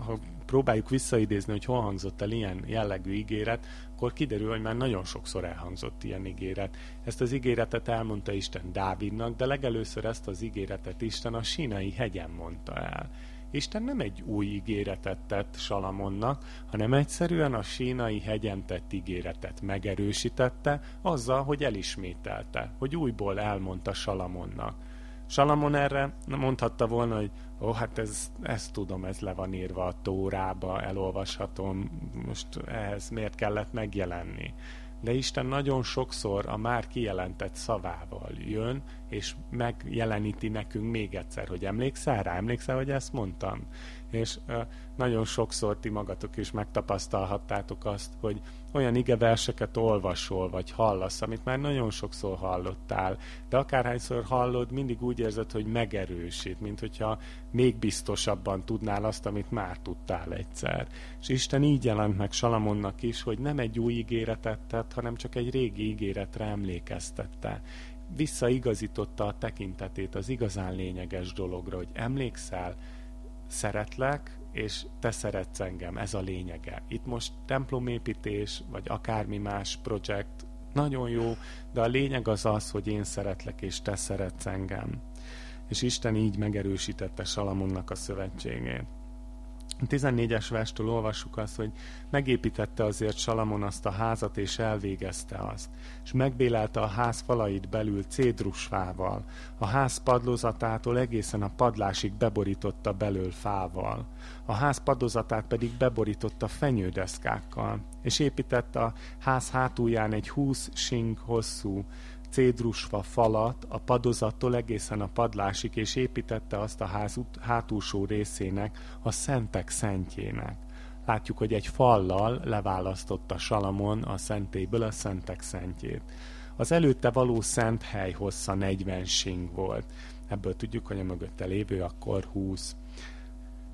A: ha próbáljuk visszaidézni, hogy hol hangzott el ilyen jellegű ígéret, akkor kiderül, hogy már nagyon sokszor elhangzott ilyen ígéret. Ezt az ígéretet elmondta Isten Dávidnak, de legelőször ezt az ígéretet Isten a Sinai hegyen mondta el. Isten nem egy új ígéretet tett Salamonnak, hanem egyszerűen a sínai hegyen tett ígéretet megerősítette azzal, hogy elismételte, hogy újból elmondta Salamonnak. Salamon erre mondhatta volna, hogy ó, hát ez, ezt tudom, ez le van írva a tórába, elolvashatom, most ehhez miért kellett megjelenni. De Isten nagyon sokszor a már kijelentett szavával jön, és megjeleníti nekünk még egyszer, hogy emlékszel rá, emlékszel, hogy ezt mondtam? És nagyon sokszor ti magatok is megtapasztalhattátok azt, hogy olyan igeverseket olvasol, vagy hallasz, amit már nagyon sokszor hallottál, de akárhányszor hallod, mindig úgy érzed, hogy megerősít, mint hogyha még biztosabban tudnál azt, amit már tudtál egyszer. És Isten így jelent meg Salamonnak is, hogy nem egy új ígéretet tett, hanem csak egy régi ígéretre emlékeztette visszaigazította a tekintetét az igazán lényeges dologra, hogy emlékszel, szeretlek, és te szeretsz engem, ez a lényege. Itt most templomépítés, vagy akármi más projekt nagyon jó, de a lényeg az az, hogy én szeretlek, és te szeretsz engem. És Isten így megerősítette Salamonnak a szövetségét. 14-es verstől olvassuk azt, hogy megépítette azért Salamon azt a házat, és elvégezte azt, és megbélelte a ház falait belül cédrusfával, a ház padlózatától egészen a padlásig beborította belől fával, a ház padlózatát pedig beborította fenyődeszkákkal, és építette a ház hátulján egy húsz sing hosszú cédrusfa falat a padozattól egészen a padlásig, és építette azt a ház hátulsó részének, a szentek szentjének. Látjuk, hogy egy fallal leválasztotta Salamon a szentéből a szentek szentjét. Az előtte való szent hely hossza 40 sing volt. Ebből tudjuk, hogy a mögötte lévő akkor 20.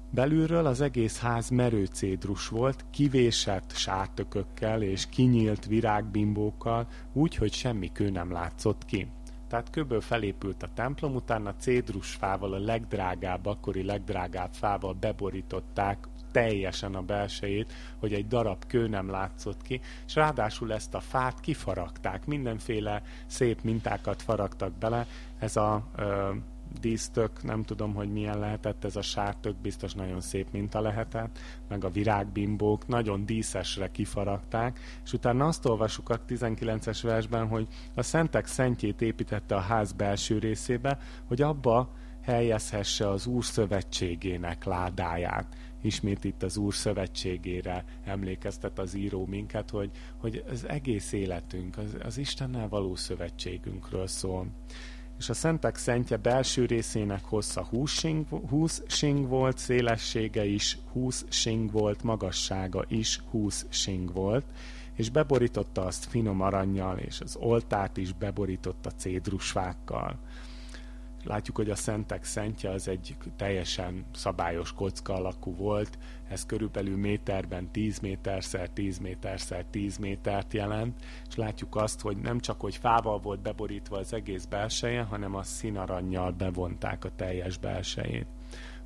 A: Belülről az egész ház merőcédrus volt, kivésett sártökökkel és kinyílt virágbimbókkal, úgy, hogy semmi kő nem látszott ki. Tehát köböl felépült a templom, utána cédrusfával, a legdrágább, akkori legdrágább fával beborították teljesen a belsejét, hogy egy darab kő nem látszott ki, és ráadásul ezt a fát kifaragták, mindenféle szép mintákat faragtak bele, ez a ö, dísztök, nem tudom, hogy milyen lehetett, ez a sártök biztos nagyon szép minta lehetett, meg a virágbimbók nagyon díszesre kifaragták, és utána azt olvasuk a 19-es versben, hogy a szentek szentjét építette a ház belső részébe, hogy abba helyezhesse az Úr szövetségének ládáját. Ismét itt az Úr szövetségére emlékeztet az író minket, hogy, hogy az egész életünk, az, az Istennel való szövetségünkről szól és a Szentek Szentje belső részének hossza 20 sing, 20 sing volt, szélessége is 20 sing volt, magassága is 20 sing volt, és beborította azt finom aranyjal, és az oltárt is beborította cédrusfákkal. Látjuk, hogy a Szentek Szentje az egy teljesen szabályos kocka alakú volt, ez körülbelül méterben 10 méterszer 10 méterszer 10 métert jelent, és látjuk azt, hogy nem csak, hogy fával volt beborítva az egész belseje, hanem a színarannyal bevonták a teljes belsejét.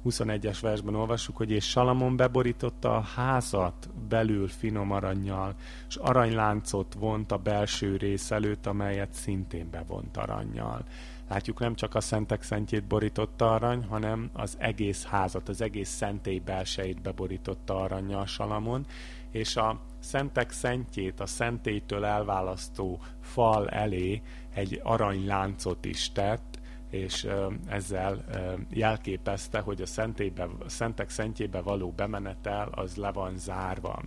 A: 21-es versben olvassuk, hogy és Salamon beborította a házat belül finom aranyjal, és aranyláncot vont a belső rész előtt, amelyet szintén bevont aranyjal. Látjuk, nem csak a szentek szentjét borította arany, hanem az egész házat, az egész szentély belsejét beborította aranyjal Salamon, és a szentek szentjét a szentélytől elválasztó fal elé egy aranyláncot is tett, és ezzel jelképezte, hogy a, szentélybe, a szentek szentjébe való bemenetel az le van zárva.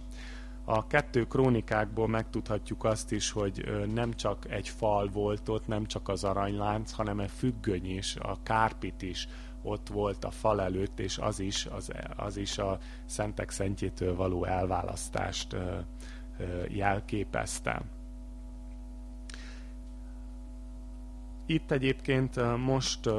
A: A kettő krónikákból megtudhatjuk azt is, hogy nem csak egy fal volt ott, nem csak az aranylánc, hanem a függöny is, a kárpit is ott volt a fal előtt, és az is, az, az is a szentek szentjétől való elválasztást jelképezte. Itt egyébként most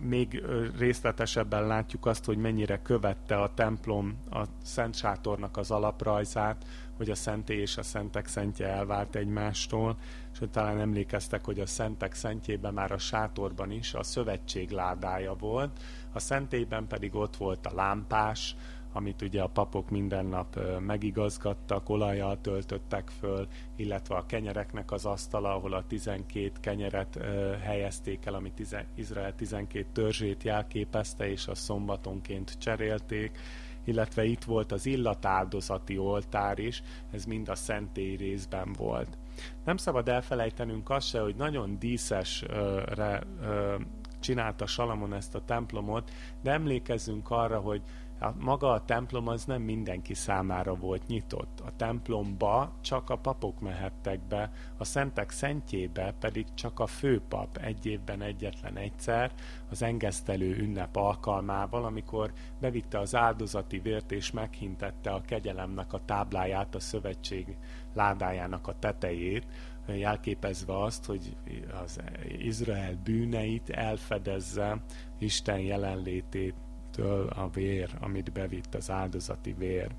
A: még részletesebben látjuk azt, hogy mennyire követte a templom a Szent Sátornak az alaprajzát, hogy a szentély és a szentek szentje elvált egymástól, és hogy talán emlékeztek, hogy a szentek szentjében már a sátorban is a szövetség ládája volt, a szentélyben pedig ott volt a lámpás, amit ugye a papok minden nap megigazgattak, olajjal töltöttek föl, illetve a kenyereknek az asztala, ahol a 12 kenyeret helyezték el, amit Izrael 12 törzsét jelképezte, és a szombatonként cserélték, illetve itt volt az illatáldozati oltár is, ez mind a szentély részben volt. Nem szabad elfelejtenünk azt se, hogy nagyon díszesre csinálta Salamon ezt a templomot, de emlékezzünk arra, hogy a, maga a templom az nem mindenki számára volt nyitott. A templomba csak a papok mehettek be, a szentek szentjébe pedig csak a főpap egy évben egyetlen egyszer, az engesztelő ünnep alkalmával, amikor bevitte az áldozati vért és meghintette a kegyelemnek a tábláját, a szövetség ládájának a tetejét, jelképezve azt, hogy az Izrael bűneit elfedezze Isten jelenlétét től a vér, amit bevitt az áldozati vér.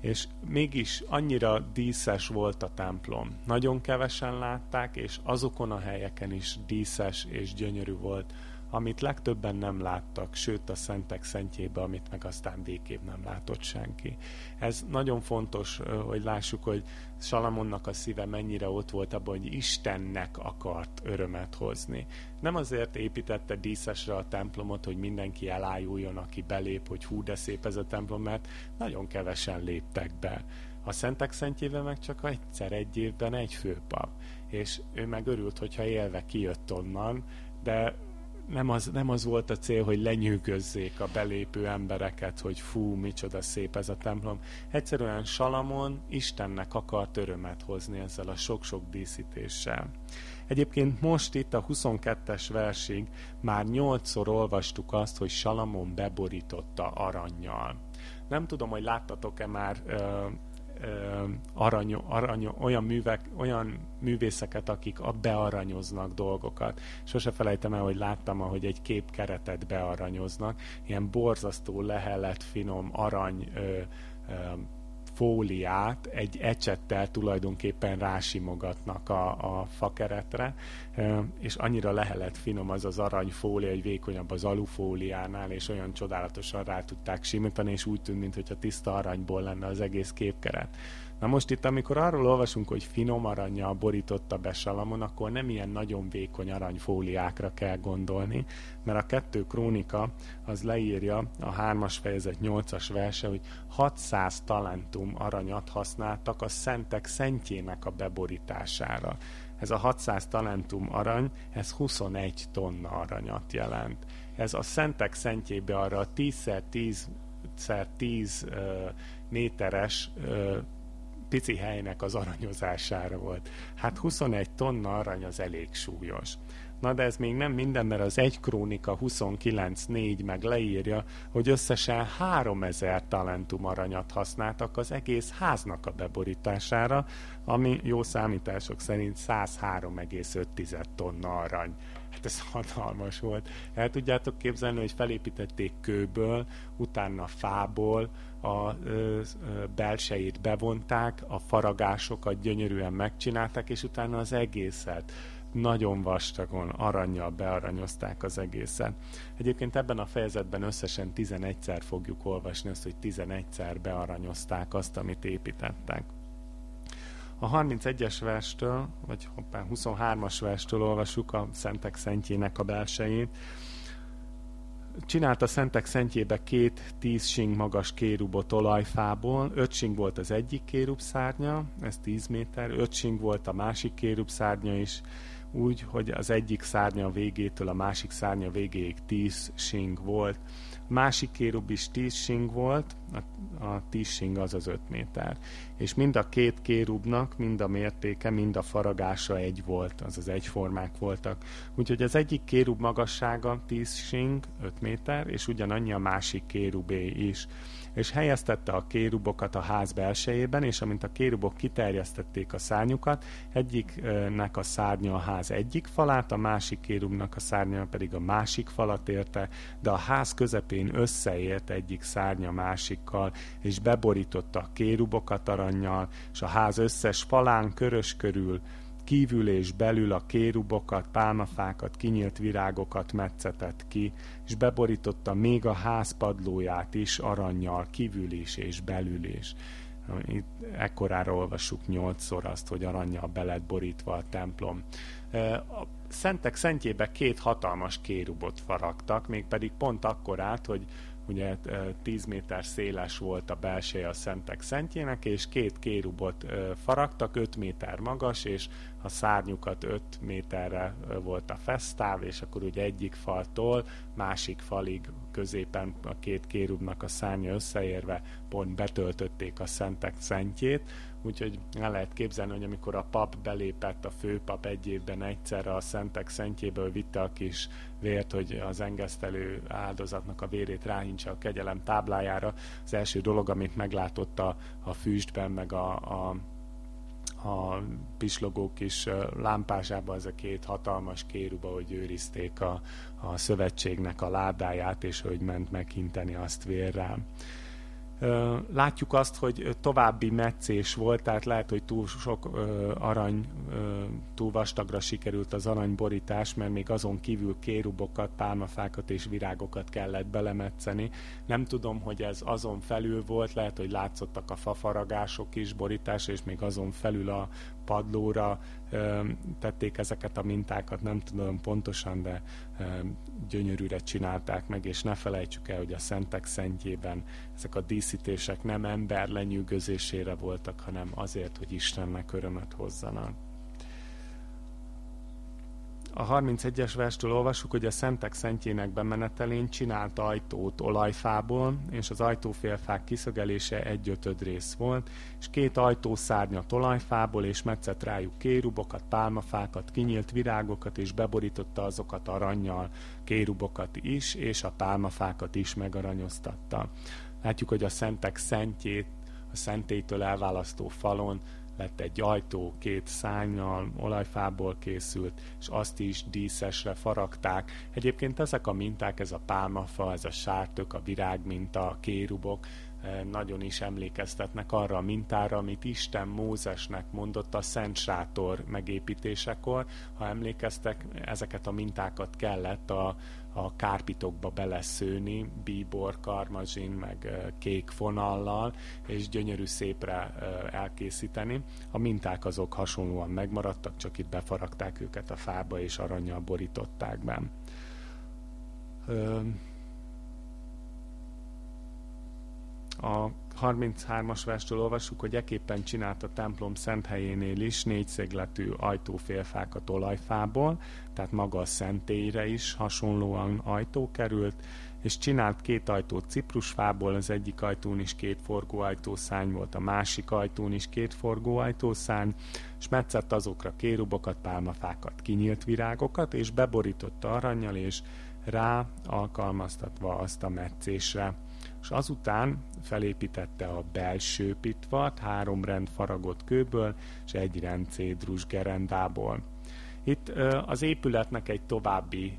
A: És mégis annyira díszes volt a templom. Nagyon kevesen látták, és azokon a helyeken is díszes és gyönyörű volt, amit legtöbben nem láttak, sőt a szentek szentjébe, amit meg aztán végképp nem látott senki. Ez nagyon fontos, hogy lássuk, hogy Salamonnak a szíve mennyire ott volt abban, hogy Istennek akart örömet hozni. Nem azért építette díszesre a templomot, hogy mindenki elájuljon, aki belép, hogy hú, de szép ez a templom, mert nagyon kevesen léptek be. A szentek szentjébe meg csak egyszer egy évben egy főpap. És ő meg örült, hogyha élve kijött onnan, de nem az, nem az volt a cél, hogy lenyűgözzék a belépő embereket, hogy fú, micsoda szép ez a templom. Egyszerűen Salamon Istennek akart örömet hozni ezzel a sok-sok díszítéssel. Egyébként most itt a 22-es versig már nyolcszor olvastuk azt, hogy Salamon beborította aranyjal. Nem tudom, hogy láttatok-e már arany, arany, olyan, művek, olyan művészeket, akik a bearanyoznak dolgokat. Sose felejtem el, hogy láttam, ahogy egy képkeretet bearanyoznak, ilyen borzasztó lehelet, finom arany ö, ö, fóliát egy ecsettel tulajdonképpen rásimogatnak a, a fakeretre, és annyira lehelet finom az az aranyfólia, hogy vékonyabb az alufóliánál, és olyan csodálatosan rá tudták simítani, és úgy tűnt, mintha tiszta aranyból lenne az egész képkeret. Na most itt, amikor arról olvasunk, hogy finom aranyjal borította be Salamon, akkor nem ilyen nagyon vékony aranyfóliákra kell gondolni, mert a kettő krónika az leírja a hármas fejezet nyolcas verse, hogy 600 talentum aranyat használtak a szentek szentjének a beborítására. ez a 600 talentum arany, ez 21 tonna aranyat jelent. Ez a szentek szentjébe arra a 10x10 10 méteres pici helynek az aranyozására volt. Hát 21 tonna arany az elég súlyos. Na de ez még nem minden, mert az egy krónika 29.4 meg leírja, hogy összesen 3000 talentum aranyat használtak az egész háznak a beborítására, ami jó számítások szerint 103,5 tonna arany. Hát ez hatalmas volt. El tudjátok képzelni, hogy felépítették kőből, utána fából, a ö, belsejét bevonták, a faragásokat gyönyörűen megcsinálták, és utána az egészet nagyon vastagon, aranyjal bearanyozták az egészet. Egyébként ebben a fejezetben összesen 11-szer fogjuk olvasni azt, hogy 11-szer bearanyozták azt, amit építettek. A 31-es verstől, vagy hoppá, 23-as verstől olvasjuk a Szentek Szentjének a belsejét. Csinált a Szentek Szentjébe két tíz sing magas kérubot olajfából, öt sing volt az egyik kérub szárnya, ez 10 méter, öt sing volt a másik kérub szárnya is, úgy, hogy az egyik szárnya végétől a másik szárnya végéig 10 sing volt. Másik kérub is 10 sing volt, a, a 10 sing az az 5 méter. És mind a két kérubnak, mind a mértéke, mind a faragása egy volt, azaz egyformák voltak. Úgyhogy az egyik kérub magassága 10 sing, 5 méter, és ugyanannyi a másik kérubé is és helyeztette a kérubokat a ház belsejében, és amint a kérubok kiterjesztették a szárnyukat, egyiknek a szárnya a ház egyik falát, a másik kérubnak a szárnya pedig a másik falat érte, de a ház közepén összeért egyik szárnya másikkal, és beborította a kérubokat aranyjal, és a ház összes falán körös körül kívül és belül a kérubokat, pálmafákat, kinyílt virágokat metszetett ki, és beborította még a ház padlóját is aranyjal, kívül is és belül is. Itt ekkorára olvassuk nyolcszor azt, hogy aranyjal belet borítva a templom. A szentek szentjébe két hatalmas kérubot faragtak, mégpedig pont akkorát, hogy ugye 10 méter széles volt a belseje a Szentek Szentjének, és két kérubot faragtak, 5 méter magas, és a szárnyukat 5 méterre volt a fesztáv, és akkor ugye egyik faltól másik falig középen a két kérubnak a szárnya összeérve pont betöltötték a Szentek Szentjét, úgyhogy el lehet képzelni, hogy amikor a pap belépett, a főpap egy évben egyszerre a Szentek Szentjéből vitte a kis vért, hogy az engesztelő áldozatnak a vérét ráhincse a kegyelem táblájára, az első dolog, amit meglátott a, a füstben, meg a, a a pislogó kis lámpásába az a két hatalmas kéruba, hogy őrizték a, a szövetségnek a ládáját, és hogy ment meghinteni azt vérrel. Látjuk azt, hogy további meccés volt, tehát lehet, hogy túl sok arany, túl vastagra sikerült az aranyborítás, mert még azon kívül kérubokat, pálmafákat és virágokat kellett belemetszeni. Nem tudom, hogy ez azon felül volt, lehet, hogy látszottak a fafaragások is, borítás, és még azon felül a padlóra tették ezeket a mintákat, nem tudom pontosan, de gyönyörűre csinálták meg, és ne felejtsük el, hogy a Szentek Szentjében ezek a díszítések nem ember lenyűgözésére voltak, hanem azért, hogy Istennek örömöt hozzanak a 31-es verstől olvasjuk, hogy a Szentek Szentjének bemenetelén csinált ajtót olajfából, és az ajtófélfák kiszögelése egyötöd rész volt, és két ajtószárnyat olajfából, és metszett rájuk kérubokat, pálmafákat, kinyílt virágokat, és beborította azokat aranyjal, kérubokat is, és a pálmafákat is megaranyoztatta. Látjuk, hogy a Szentek Szentjét a szentétől elválasztó falon lett egy ajtó, két szányal, olajfából készült, és azt is díszesre faragták. Egyébként ezek a minták, ez a pálmafa, ez a sártök, a virágminta, a kérubok, eh, nagyon is emlékeztetnek arra a mintára, amit Isten Mózesnek mondott a Szent Sátor megépítésekor. Ha emlékeztek, ezeket a mintákat kellett a, a kárpitokba beleszőni, bíbor, karmazsin, meg kék fonallal, és gyönyörű szépre elkészíteni. A minták azok hasonlóan megmaradtak, csak itt befaragták őket a fába, és aranyjal borították be. A 33-as verstől olvassuk, hogy eképpen csinált a templom szent helyénél is négy szegletű ajtófélfákat olajfából, tehát maga a szentélyre is hasonlóan ajtó került, és csinált két ajtót ciprusfából, az egyik ajtón is két forgóajtószány volt, a másik ajtón is két forgóajtószány, és metszett azokra kérubokat, pálmafákat, kinyílt virágokat, és beborította aranyjal, és rá alkalmaztatva azt a meccésre. És azután felépítette a belső pitvart három rend faragott kőből, és egy rend cédrus gerendából itt az épületnek egy további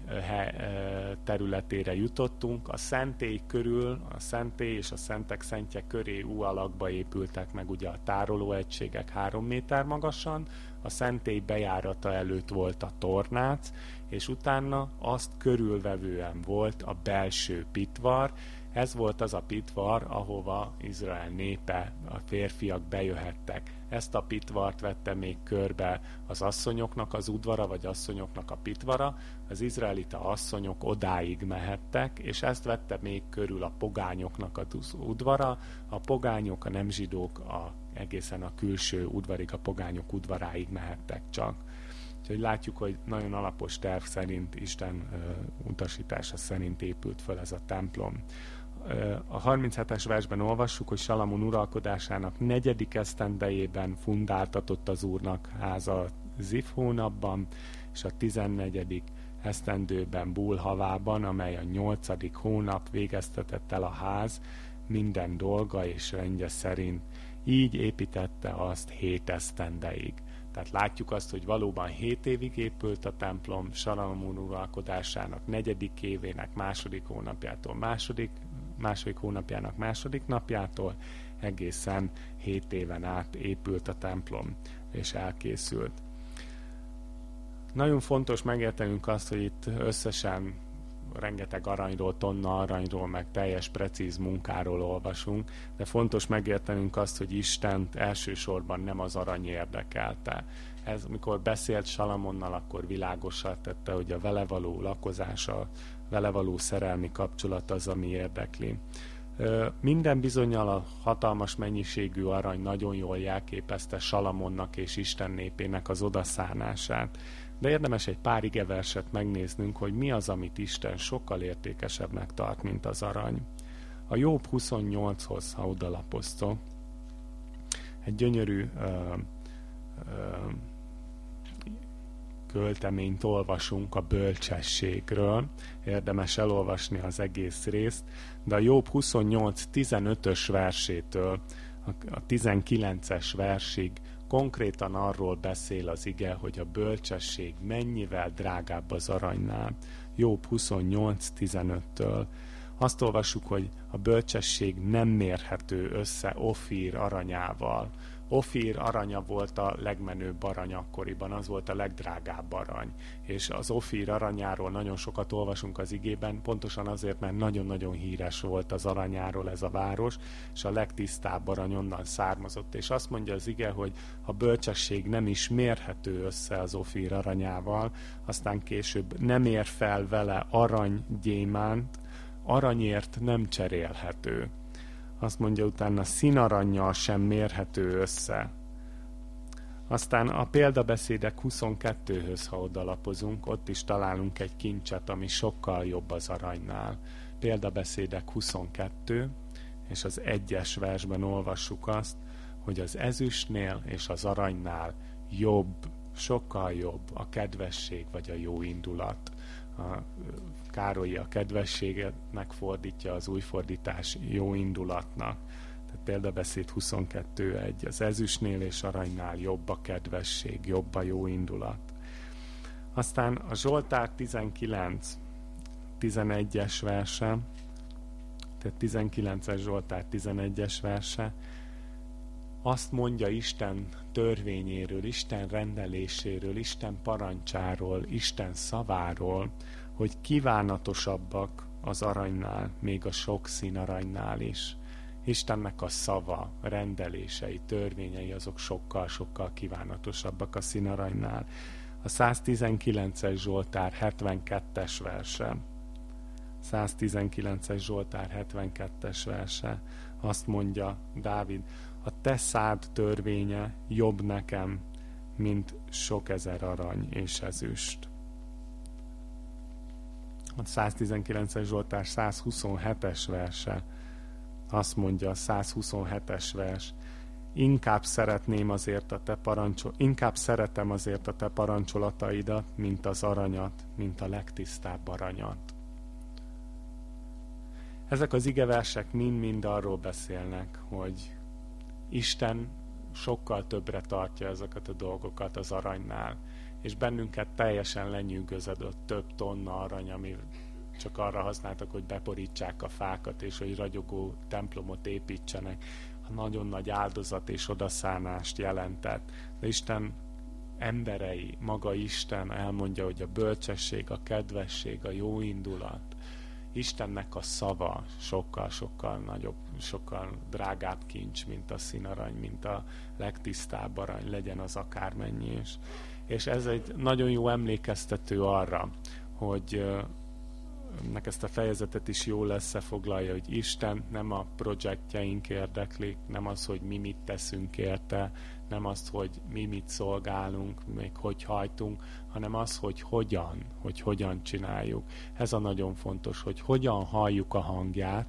A: területére jutottunk. A szentély körül, a szentély és a szentek szentje köré U alakba épültek meg ugye a tárolóegységek három méter magasan, a szentély bejárata előtt volt a tornác, és utána azt körülvevően volt a belső pitvar, ez volt az a pitvar, ahova Izrael népe, a férfiak bejöhettek. Ezt a pitvart vette még körbe az asszonyoknak az udvara, vagy asszonyoknak a pitvara. Az izraelita asszonyok odáig mehettek, és ezt vette még körül a pogányoknak az udvara. A pogányok, a nem zsidók a, egészen a külső udvarig, a pogányok udvaráig mehettek csak. Úgyhogy látjuk, hogy nagyon alapos terv szerint, Isten uh, utasítása szerint épült fel ez a templom a 37-es versben olvassuk, hogy Salamon uralkodásának negyedik esztendejében fundáltatott az úrnak háza Zif hónapban, és a 14. esztendőben Bulhavában, amely a 8. hónap végeztetett el a ház minden dolga és rendje szerint. Így építette azt hét esztendeig. Tehát látjuk azt, hogy valóban 7 évig épült a templom, Salamon uralkodásának negyedik évének második hónapjától második második hónapjának második napjától egészen 7 éven át épült a templom, és elkészült. Nagyon fontos megértenünk azt, hogy itt összesen rengeteg aranyról, tonna aranyról, meg teljes precíz munkáról olvasunk, de fontos megértenünk azt, hogy Istent elsősorban nem az arany érdekelte. Ez, amikor beszélt Salamonnal, akkor világosá tette, hogy a vele való lakozása, vele való szerelmi kapcsolat az, ami érdekli. Minden bizonyal a hatalmas mennyiségű arany nagyon jól jelképezte Salamonnak és Isten népének az odaszánását, de érdemes egy pár igeverset megnéznünk, hogy mi az, amit Isten sokkal értékesebbnek tart, mint az arany. A Jobb 28-hoz, ha odalapoztok, egy gyönyörű ö, ö, költeményt olvasunk a bölcsességről, érdemes elolvasni az egész részt, de a Jobb 28-15-ös versétől a 19-es versig konkrétan arról beszél az ige, hogy a bölcsesség mennyivel drágább az aranynál. Jobb 28-15-től. Azt olvassuk, hogy a bölcsesség nem mérhető össze Ofír aranyával, Ofír aranya volt a legmenőbb arany akkoriban, az volt a legdrágább arany. És az Ofír aranyáról nagyon sokat olvasunk az igében, pontosan azért, mert nagyon-nagyon híres volt az aranyáról ez a város, és a legtisztább arany onnan származott. És azt mondja az ige, hogy a bölcsesség nem is mérhető össze az Ofír aranyával, aztán később nem ér fel vele aranygyémánt, aranyért nem cserélhető azt mondja utána, színaranyjal sem mérhető össze. Aztán a példabeszédek 22-höz, ha odalapozunk, ott is találunk egy kincset, ami sokkal jobb az aranynál. Példabeszédek 22, és az egyes versben olvassuk azt, hogy az ezüstnél és az aranynál jobb, sokkal jobb a kedvesség vagy a jó indulat a Károlyi a kedvességet megfordítja az új fordítás jó indulatnak. Tehát példabeszéd 22.1. Az ezüstnél és aranynál jobb a kedvesség, jobb a jó indulat. Aztán a Zsoltár 19, 11-es verse, tehát 19-es Zsoltár 11-es verse, azt mondja Isten törvényéről, Isten rendeléséről, Isten parancsáról, Isten szaváról, hogy kívánatosabbak az aranynál, még a sok szín aranynál is. Istennek a szava, rendelései, törvényei azok sokkal-sokkal kívánatosabbak a színaranynál. A 119-es Zsoltár 72-es verse. 119-es Zsoltár 72-es verse. Azt mondja Dávid, a te szád törvénye jobb nekem, mint sok ezer arany és ezüst. A 119-es Zsoltár 127-es verse. Azt mondja a 127-es vers, inkább szeretném azért a te parancsol, inkább szeretem azért a te parancsolataidat, mint az aranyat, mint a legtisztább aranyat. Ezek az igeversek mind-mind arról beszélnek, hogy Isten sokkal többre tartja ezeket a dolgokat az aranynál, és bennünket teljesen lenyűgözött több tonna arany, ami csak arra használtak, hogy beporítsák a fákat, és hogy ragyogó templomot építsenek. Nagyon nagy áldozat és odaszánást jelentett. De Isten emberei, maga Isten elmondja, hogy a bölcsesség, a kedvesség, a jó indulat, Istennek a szava sokkal-sokkal nagyobb, sokkal drágább kincs, mint a színarany, mint a legtisztább arany, legyen az akármennyi is. És ez egy nagyon jó emlékeztető arra, hogy nek ezt a fejezetet is jól összefoglalja, hogy Isten nem a projektjeink érdeklik, nem az, hogy mi mit teszünk érte, nem az, hogy mi mit szolgálunk, még hogy hajtunk, hanem az, hogy hogyan, hogy hogyan csináljuk. Ez a nagyon fontos, hogy hogyan halljuk a hangját,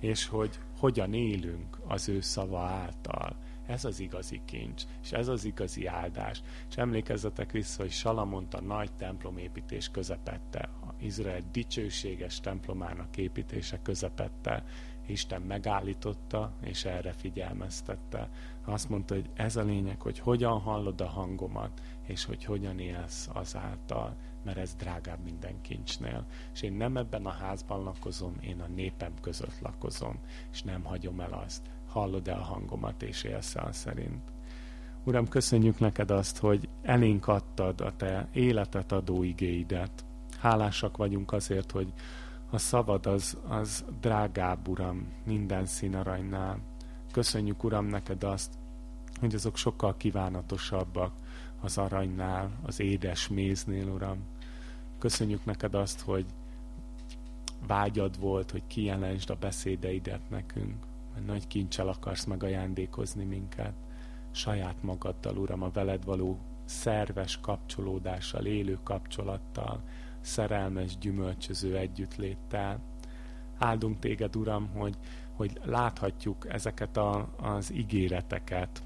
A: és hogy hogyan élünk az ő szava által. Ez az igazi kincs, és ez az igazi áldás. És emlékezzetek vissza, hogy Salamont a nagy templomépítés közepette, Izrael dicsőséges templomának építése közepette, Isten megállította, és erre figyelmeztette. Azt mondta, hogy ez a lényeg, hogy hogyan hallod a hangomat, és hogy hogyan élsz azáltal, mert ez drágább minden kincsnél. És én nem ebben a házban lakozom, én a népem között lakozom, és nem hagyom el azt. Hallod-e a hangomat, és élsz el szerint? Uram, köszönjük neked azt, hogy elénk adtad a te életet adó igéidet. Hálásak vagyunk azért, hogy a szavad az, az drágább, Uram, minden színaranynál. Köszönjük, Uram, neked azt, hogy azok sokkal kívánatosabbak az aranynál, az édes méznél, Uram. Köszönjük neked azt, hogy vágyad volt, hogy kijelensd a beszédeidet nekünk, hogy nagy kincsel akarsz megajándékozni minket, saját magaddal, Uram, a veled való szerves kapcsolódással, élő kapcsolattal, szerelmes, gyümölcsöző együttléttel. Áldunk téged, Uram, hogy, hogy láthatjuk ezeket a, az ígéreteket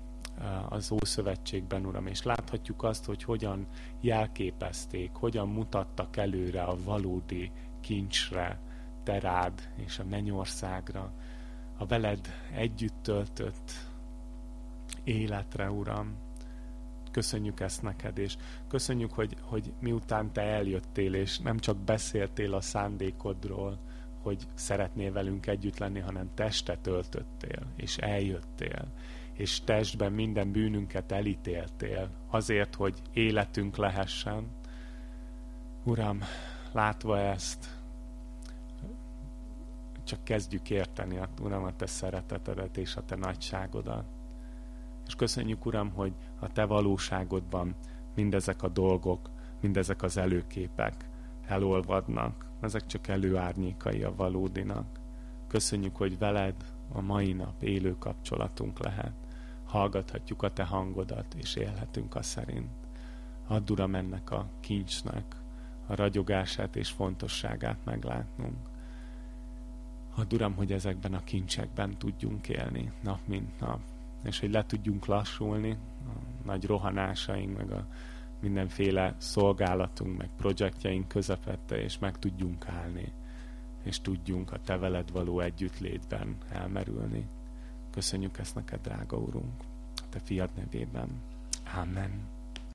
A: az Ószövetségben, Uram, és láthatjuk azt, hogy hogyan jelképezték, hogyan mutattak előre a valódi kincsre, terád és a mennyországra, a veled együtt töltött életre, Uram, köszönjük ezt neked, és köszönjük, hogy, hogy miután te eljöttél, és nem csak beszéltél a szándékodról, hogy szeretnél velünk együtt lenni, hanem testet öltöttél, és eljöttél, és testben minden bűnünket elítéltél, azért, hogy életünk lehessen. Uram, látva ezt, csak kezdjük érteni, Uram, a Te szeretetedet és a Te nagyságodat. És köszönjük, Uram, hogy a Te valóságodban mindezek a dolgok, mindezek az előképek elolvadnak. Ezek csak előárnyékai a valódinak. Köszönjük, hogy veled a mai nap élő kapcsolatunk lehet. Hallgathatjuk a Te hangodat, és élhetünk a szerint. Add, Uram, ennek a kincsnek a ragyogását és fontosságát meglátnunk. Add, Uram, hogy ezekben a kincsekben tudjunk élni nap mint nap és hogy le tudjunk lassulni, a nagy rohanásaink, meg a mindenféle szolgálatunk, meg projektjeink közepette, és meg tudjunk állni, és tudjunk a Te veled való együttlétben elmerülni. Köszönjük ezt neked, drága Urunk, a Te fiad nevében. Amen.